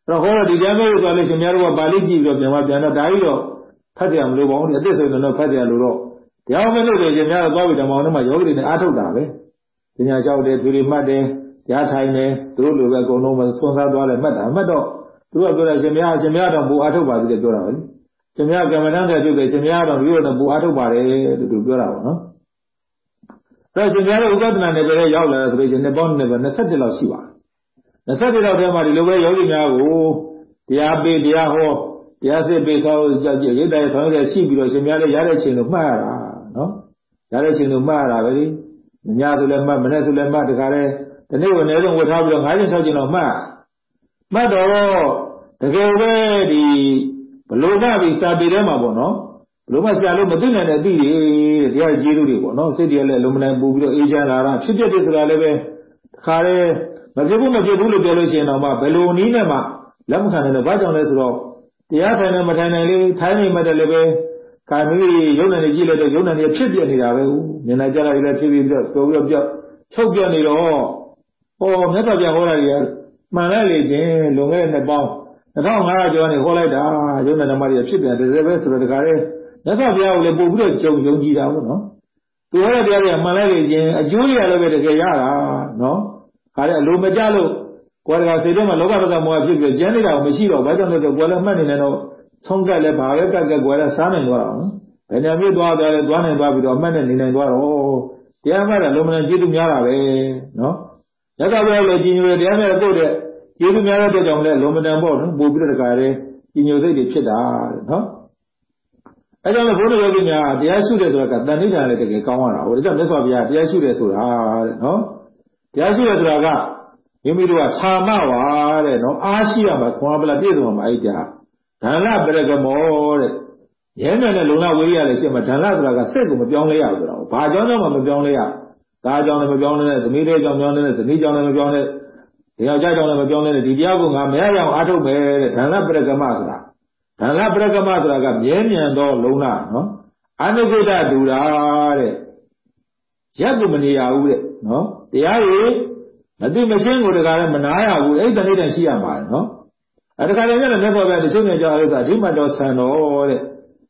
အဲ့တော့ဟောတော့ဒီတရားမျိုးဆိုလို့ရှင်များတို့ကပါဠိကြည့်ပြီးတော့ပြန်သွားပြန်တော့ဒါကြီးတော့ဖတ်ကြမလို့ပေါ့ဒီအသက်ဆိုရင်တော့ဖတ်ကြလို့တော့ တရားမလို့ဆိုရှင်များတော့သွားပြီးဓမ္မအောင်ထဲမှာယောဂီတွေနဲ့အားထုတ်တာပဲပညာလျှောက်တယ်သူတွေမှတ်တယ်ရားထိုင်တယ်သူတို့လိုပဲအကုန်လုံးမဆွမ်းစားသွားတယ်မှတ်တာမှတ်တော့သူကပြောတယ်ရှင်များရှင်များတော့ဘူအားထုတ်ပါသေးတယ်ပြောတာပဲရှင်များကမ္မဋ္ဌာန်းတွေပြုတယ်ရှင်များတော့ပြီးတော့ဘူအားထုတ်ပါတယ်လို့သူပြောတာပေါ့နော်ဒါရှင်များတို့ဥပဒနာနယ်ပယ်ရောက်လာတယ်ဆိုလို့ရှိရင်နှစ်ပေါင်းနှစ်ပဲ21လောက်ရှိပါတယ်21လောက်ထဲမှာဒီလိုပဲယောဂီများကိုတရားပေးတရားဟောတရားစစ်ပေးဆောက်ကြည့်ရိတ်တိုင်းဆောင်းရရှိပြီးတော့ရှင်များလည်းရတဲ့ချိန်လို့မှတ်ရတာ နော်ရတဲ့ချိန်လို့မှတ်ရတာပဲလေညဆိုလည်းမှတ်မနေ့ဆိုလည်းမှတ်တခါလဲဒီနေ့ကအနည်းဆုံးဝတ်ထားပြီးတော့၅ချိန်၆ချိန်တော့မှတ်မှတ်တော့တကယ်ပဲဒီဘလို့မှပြီးစာပေထဲမှာပေါ့နော်ဘလို့မှဆရာလို့မသိနိုင်တဲ့အသည့်တွေတရားကျေးဇူးတွေပေါ့နော်စိတ်တွေလည်းလုံမနိုင်ပူပြီးတော့အေးချမ်းလာတာဖြစ်ဖြစ်တယ်ဆိုတာလည်းပဲတခါလေမဖြစ်ဘူးမဖြစ်ဘူးလို့ပြောလို့ရှိရင်တော့မှဘယ်လိုနည်းနဲ့မှလက်မခံနိုင်တော့ဘာကြောင့်လဲဆိုတော့တရားထိုင်နေမထိုင်နိုင်လေးထိုင်နေမှတည်းလည်းပဲ ကာမိရုံနဲ့ကြည့်လိုက်တော့ရုံနဲ့ဖြစ်ပြနေတာပဲမျက်နှာကြလိုက်လည်းဖြစ်ပြီးတော့ပြောပြီးတော့ပြောချုပ်ပြနေတော့ဟောမြတ်စွာဘုရားဟောတာကြီးမှန်လိုက်လေချင်းလွန်ခဲ့တဲ့နှစ်ပေါင်း2500ကျော်နေဟောလိုက်တာရုံနဲ့ဓမ္မတွေဖြစ်ပြန်တယ်ပဲဆိုတော့တခါလေမြတ်စွာဘုရားကိုလည်းပို့ပြီးတော့ကြုံယုံကြည်တာပေါ့နော်သူဟောတဲ့တရားတွေကမှန်လိုက်လေချင်းအကျိုးရလည်းပဲတကယ်ရတာနော်ခါတဲ့အလိုမကြလို့ကိုယ်တကစိတ်ထဲမှာလောဘဒေါသမောဟဖြစ်ပြီးကျန်နေတာမရှိတော့ဘာကြောင့်လဲဆိုကိုယ်လည်းမှတ်နေတယ်တော့ ဆုံးကက်လည်းဘာပဲကက်ကက်ကိုယ်လည်းစားနိုင်သွားတာနော်ဘယ်ညာမြစ်သွားတယ်လဲသွားနိုင်သွားပြီးတော့အမှတ်နဲ့နေနိုင်သွားတော့တရားမှတ်တာလုံးမလန်ကျေးဇူးများတာပဲနော်ရသဘောလည်းကြီးညိုတယ်တရားနဲ့ပို့တဲ့ကျေးဇူးများတဲ့အတွက်ကြောင့်လည်းလုံးမတန်ပေါ့နော်ပို့ပြီးတော့တခါတည်းကြီးညိုစိတ်တွေဖြစ်တာတဲ့နော်အဲကြောင့်ဘုရားယောဂီများတရားရှုတယ်ဆိုတာကတဏှိဌာန်လည်းတကယ်ကောင်းရတာဟိုဒါကြောင့်မြတ်စွာဘုရားတရားရှုတယ်ဆိုတာတဲ့နော်တရားရှုတယ်ဆိုတာကမိမိတို့ကသာမဝါတဲ့နော်အားရှိရမှာခွန်အားပလာပြည့်စုံမှာအဲ့ကြာ ဒါနပရကမောတဲ့ရဲမြန်တဲ့လုံလဝေးရလည်းရှိမှာဒါနဆိုတာကစိတ်ကိုမပြောင်းလဲရဘူးတော့ဘာကြောင့်တော့မှမပြောင်းလဲရဒါကြောင့်လည်းမပြောင်းလဲနဲ့သမီးလေးကြောင့်ပြောင်းလဲနဲ့သမီးကြောင့်လည်းမပြောင်းလဲဒီယောက်ျားကြောင့်လည်းမပြောင်းလဲနဲ့ဒီတရားကိုငါမရရအောင်အားထုတ်မယ်တဲ့ဒါနပရကမဆိုတာဒါနပရကမဆိုတာကမြဲမြံသောလုံလနော်အနုဂတတူတာတဲ့ရက်ကိုမနေရဘူးတဲ့နော်တရားတွေမသိမရှင်းကိုတကားလည်းမနာရဘူးအဲ့တနေ့တည်းရှိရမှာနော် အဲတခါတည်းကျတော့မြတ်စွာဘုရားတချို့နေကြလို့ဆိုတာဒီမတော်ဆန်တော်တဲ့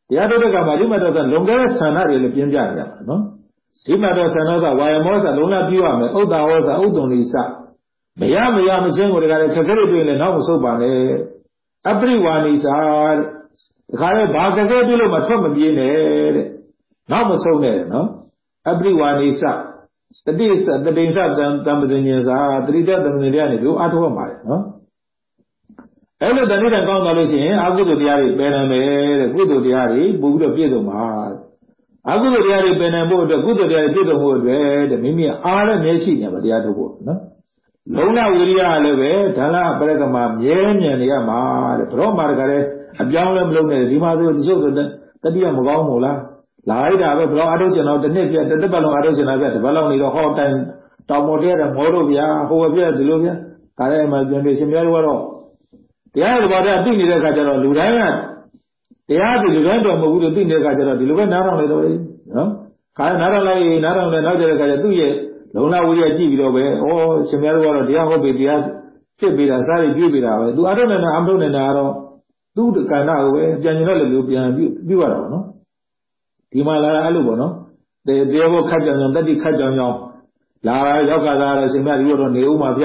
တရားတော်ကမှဒီမတော်ဆန်လုံခဲ့တဲ့ဆန္ဒတွေလည်းပြင်းပြနေရမှာနော်ဒီမတော်ဆန်တော်ကဝါယမောသလုံလပြုရမယ်ဥဒ္ဒါဝောသဥဒ္ဒုံလိစမရမရမရှင်းကိုတကားလည်းခက်ခဲတွေတွေ့ရင်လည်းနောက်မဆုတ်ပါနဲ့အပရိဝါနိစာတဲ့တခါလည်းဘာခက်ခဲတွေ့လို့မထွက်မပြေးနဲ့တဲ့နောက်မဆုံးနဲ့နော်အပရိဝါနိစတတိသတတိသတံတမ္ပဇဉ္စာတတိတသမ္ပဇဉ္စာနေလို့အားထုတ်ရမှာလေနော် အဲ့လိုတဏှိတံကောင်းသွားလို့ရှိရင်အကုသိုလ်တရားတွေပယ်နိုင်မယ်တဲ့ကုသိုလ်တရားတွေပို့ပြီးတော့ပြည့်စုံပါအကုသိုလ်တရားတွေပယ်နိုင်ဖို့အတွက်ကုသိုလ်တရားတွေပြည့်စုံဖို့အတွက်တဲ့မိမိအားနဲ့မျက်ရှိနေပါတရားထုတ်ဖို့နော်လုံလဝိရိယလည်းပဲဒါနပရကမှာမြဲမြံနေရမှာတဲ့ဘရောမှာတကလည်းအပြောင်းလဲမလုပ်နဲ့ဒီမှာဆိုတချို့တတိယမကောင်းဘူးလားလာရတာပဲဘရောအထုတ်ချင်တော့တစ်နှစ်ပြတစ်သက်ပတ်လုံးအထုတ်ချင်တာပြတစ်ပတ်လောက်နေတော့ဟောတိုင်တောင်ပေါ်တဲ့မောတို့ဗျာဟိုဘပြဒီလိုဗျာဒါလည်းမှပြန်ပြရှင်များတို့ကတော့ တရားတော်ဘာသာသိနေတဲ့အခါကျတော့လူတိုင်းကတရားဒီလူတိုင်းတော်မဟုတ်ဘူးလို့သိနေတဲ့အခါကျတော့ဒီလိုပဲနားထောင်နေတော့လေနော်ခါနားထောင်လိုက်နားထောင်လဲနောက်ကျတဲ့အခါကျသူ့ရဲ့လုံလဝိရိယကြည့်ပြီးတော့ပဲဩရှင်များတို့ကတော့တရားဟုတ်ပြီတရားဖြစ်ပြီးတာစားရပြည့်ပြီးတာပဲသူအထုံးနေတာအမထုံးနေတာကတော့သူ့ကဏ္ဍကိုပဲပြန်ကျင်တော့လည်းလူပြန်ပြုပြုရတာပေါ့နော်ဒီမှာလာတာအဲ့လိုပေါ့နော်တရားဘောခတ်ကြောင်ကြောင်တတိခတ်ကြောင်ကြောင်လာတာရောက်ခါသားတော့ရှင်မြတ်ဒီတော့နေဦးမှာဗျ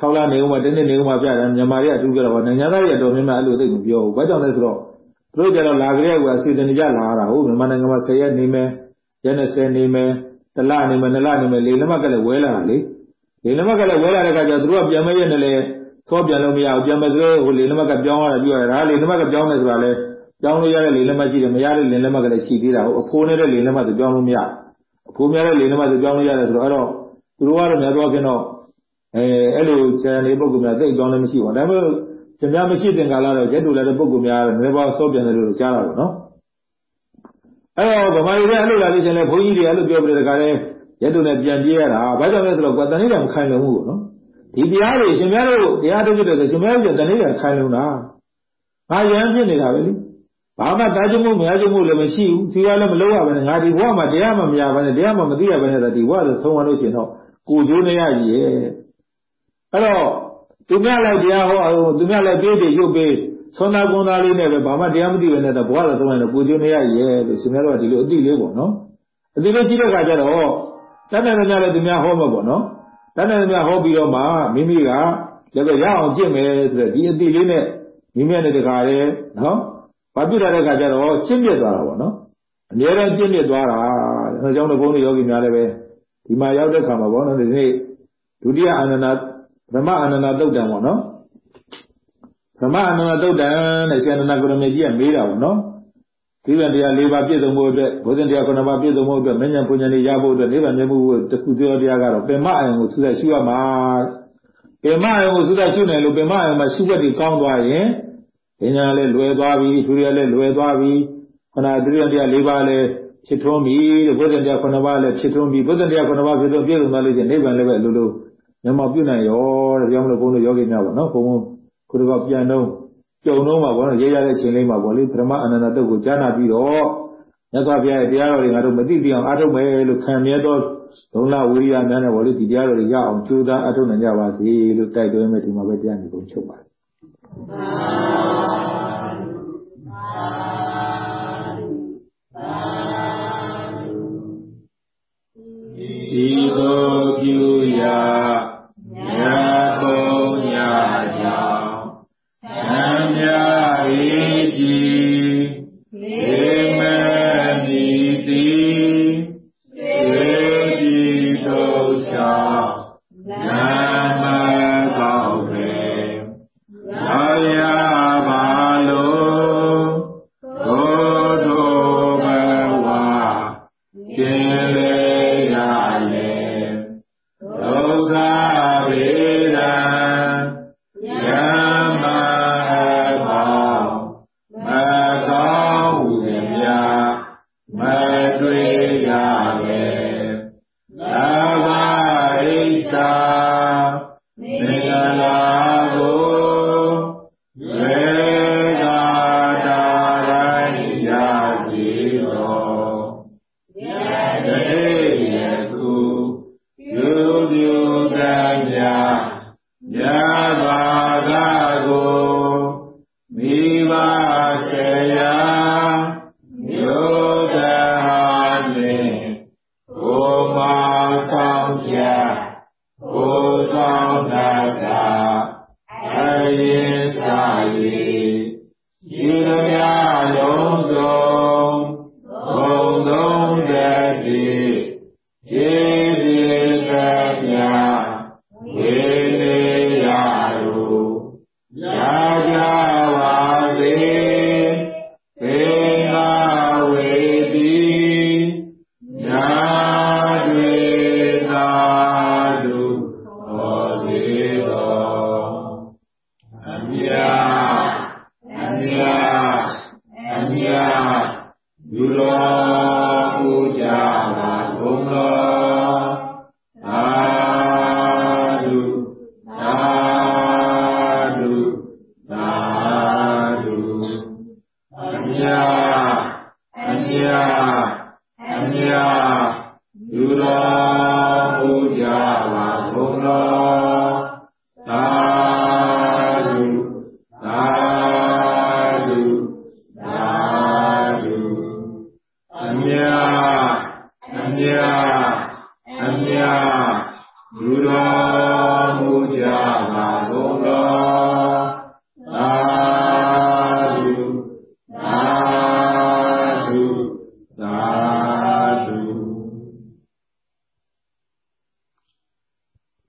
6လနေဦးမှာတစ်နှစ်နေဦးမှာဗျတယ်မြန်မာတွေကအထူးပြောတော့နိုင်ငံသားတွေတော်များများအဲ့လိုသိမပြောဘူးဘာကြောင့်လဲဆိုတော့သူတို့ကြတော့လာကြတဲ့ကွာစီစဉ်ကြလာတာဟုတ်မြန်မာနိုင်ငံမှာ10ရက်နေမယ်ရက်20နေမယ်တလနေမယ်2လနေမယ်လေလက်မကလည်းဝဲလာတာလေလေလက်မကလည်းဝဲလာတဲ့ခါကျသူတို့ကပြန်မဲ့ရက်နဲ့လည်းသောပြန်လို့မရဘူးပြန်မဲ့ဆိုတော့ဟိုလေလက်မကပြောင်းရတာပြောရတာလေလက်မကပြောင်းတယ်ဆိုတာလည်းပြောင်းလို့ရတဲ့လေလက်မရှိတယ်မရတဲ့လေလက်မကလည်းရှိသေးတာဟုတ်အဖိုးနဲ့တဲ့လေလက်မဆိုပြောင်းလို့မရအဖိုးများတဲ့လေလက်မဆိုပြောင်းလို့ရတယ်ဆိုတော့အဲ့တော့သူတို့ကတော့များသောအားဖြင့်တော့ အဲအဲ့လိုဆရာနေပုဂ္ဂိုလ်များသိပြောင်းလည်းမရှိပါဘူးဒါပေမဲ့ရှင်များမရှိတဲ့ကာလတော့ကျက်တူလည်းတဲ့ပုဂ္ဂိုလ်များနည်းပါးစောပြန်တယ်လို့ကြားတာပေါ့နော်အဲ့တော့ဗမာပြည်ကအဲ့လိုလာလို့ရှင်လဲဘုန်းကြီးတွေအဲ့လိုပြောပြတဲ့ခါလဲရက်တူနဲ့ပြန်ပြေးရတာဘာကြောင့်လဲဆိုတော့ကွာတဏှိတံမခိုင်လုံဘူးပေါ့နော်ဒီတရားတွေရှင်များတို့တရားထုတ်ဖြစ်တယ်ဆိုရှင်များတို့တဏှိတံခိုင်လုံတာငါရမ်းဖြစ်နေတာပဲလေဘာမှတာကြမှုမရကြမှုလည်းမရှိဘူးစီရလည်းမလုပ်ရဘဲနဲ့ငါဒီဘဝမှာတရားမှမရဘဲနဲ့တရားမှမသိရဘဲနဲ့ဒီဘဝဆိုသုံးရလို့ရှိရင်တော့ကိုကျိုးနေရကြီးရဲ့ အဲ့တော့သူများလိုက်တရားဟောအောင်သူများလိုက်ပြေးတယ်ရုပ်ပေးသွန်သားကွန်သားလေးနဲ့ပဲဘာမှတရားမသိဘဲနဲ့တော့ဘဝတော့သုံးရင်တော့ကိုကျိုးနေရကြီးရဲ့လို့ရှင်များတို့ကဒီလိုအတိလေးပေါ့နော်အတိလေးရှိတဲ့ခါကျတော့တဏ္ဍာများလည်းသူများဟောမှာပေါ့နော်တဏ္ဍာများဟောပြီးတော့မှမိမိကလည်းပဲရအောင်ကျင့်မယ်ဆိုတဲ့ဒီအတိလေးနဲ့မိမိနဲ့တခါရဲနော်ဘာပြတာတဲ့ခါကျတော့ကျင့်ပြသွားတာပေါ့နော်အများအားကျင့်ပြသွားတာအဲကြောင့်တော့ဘုန်းကြီးယောဂီများလည်းပဲဒီမှာရောက်တဲ့ခါမှာပေါ့နော်ဒီနေ့ဒုတိယအာနန္ဒ ဗမအာနန္ဒတုတ်တံပေါ့နော်ဗမအာနန္ဒတုတ်တံတဲ့ဆရာနန္ဒကိုရမေကြီးကမေးတာပေါ့နော်ဒီဗံတရား၄ပါးပြည့်စုံဖို့အတွက်ဘုဇင်တရား9ပါးပြည့်စုံဖို့အတွက်မဉ္ဇဉ်ပုညံတွေရဖို့အတွက်နိဗ္ဗာန်မြတ်မှုတခုသောတရားကတော့ပင်မအယံကိုသုသက်ရှုရမှာပင်မအယံကိုသုသက်ရှုနေလို့ပင်မအယံမှာရှုွက်တွေကောင်းသွားရင်ဉာဏ်လည်းလွယ်သွားပြီသူရလည်းလွယ်သွားပြီခန္ဓာဒုတိယတရား၄ပါးလည်းဖြစ်ထွန်းပြီတဲ့ဘုဇင်တရား9ပါးလည်းဖြစ်ထွန်းပြီဘုဇင်တရား9ပါးဖြစ်ထွန်းပြည့်စုံသွားလို့ရှိရင်နိဗ္ဗာန်လည်းပဲလို့လို့မျက်မှောက်ပြုနိုင်ရော တဲ့ကြောင့်မလို့ဘုန်းတို့ယောဂီများပေါ့နော်ဘုံဘုံခုတော့ပြန်တော့ကြုံတော့မှာပေါ့နော်ရေးရတဲ့အချိန်လေးမှာပေါ့လေပရမအနန္တတုတ်ကိုကြားနာပြီးတော့မြတ်စွာဘုရားရဲ့တရားတော်တွေငါတို့မသိသိအောင်အားထုတ်မယ်လို့ခံမြဲသောဒုလဝိရိယများနဲ့ပေါ့လေဒီတရားတော်တွေရအောင်ကြိုးစားအားထုတ်နိုင်ကြပါစေလို့တိုက်တွန်းမယ်ဒီမှာပဲတရားနေပုံချုပ်ပါတယ်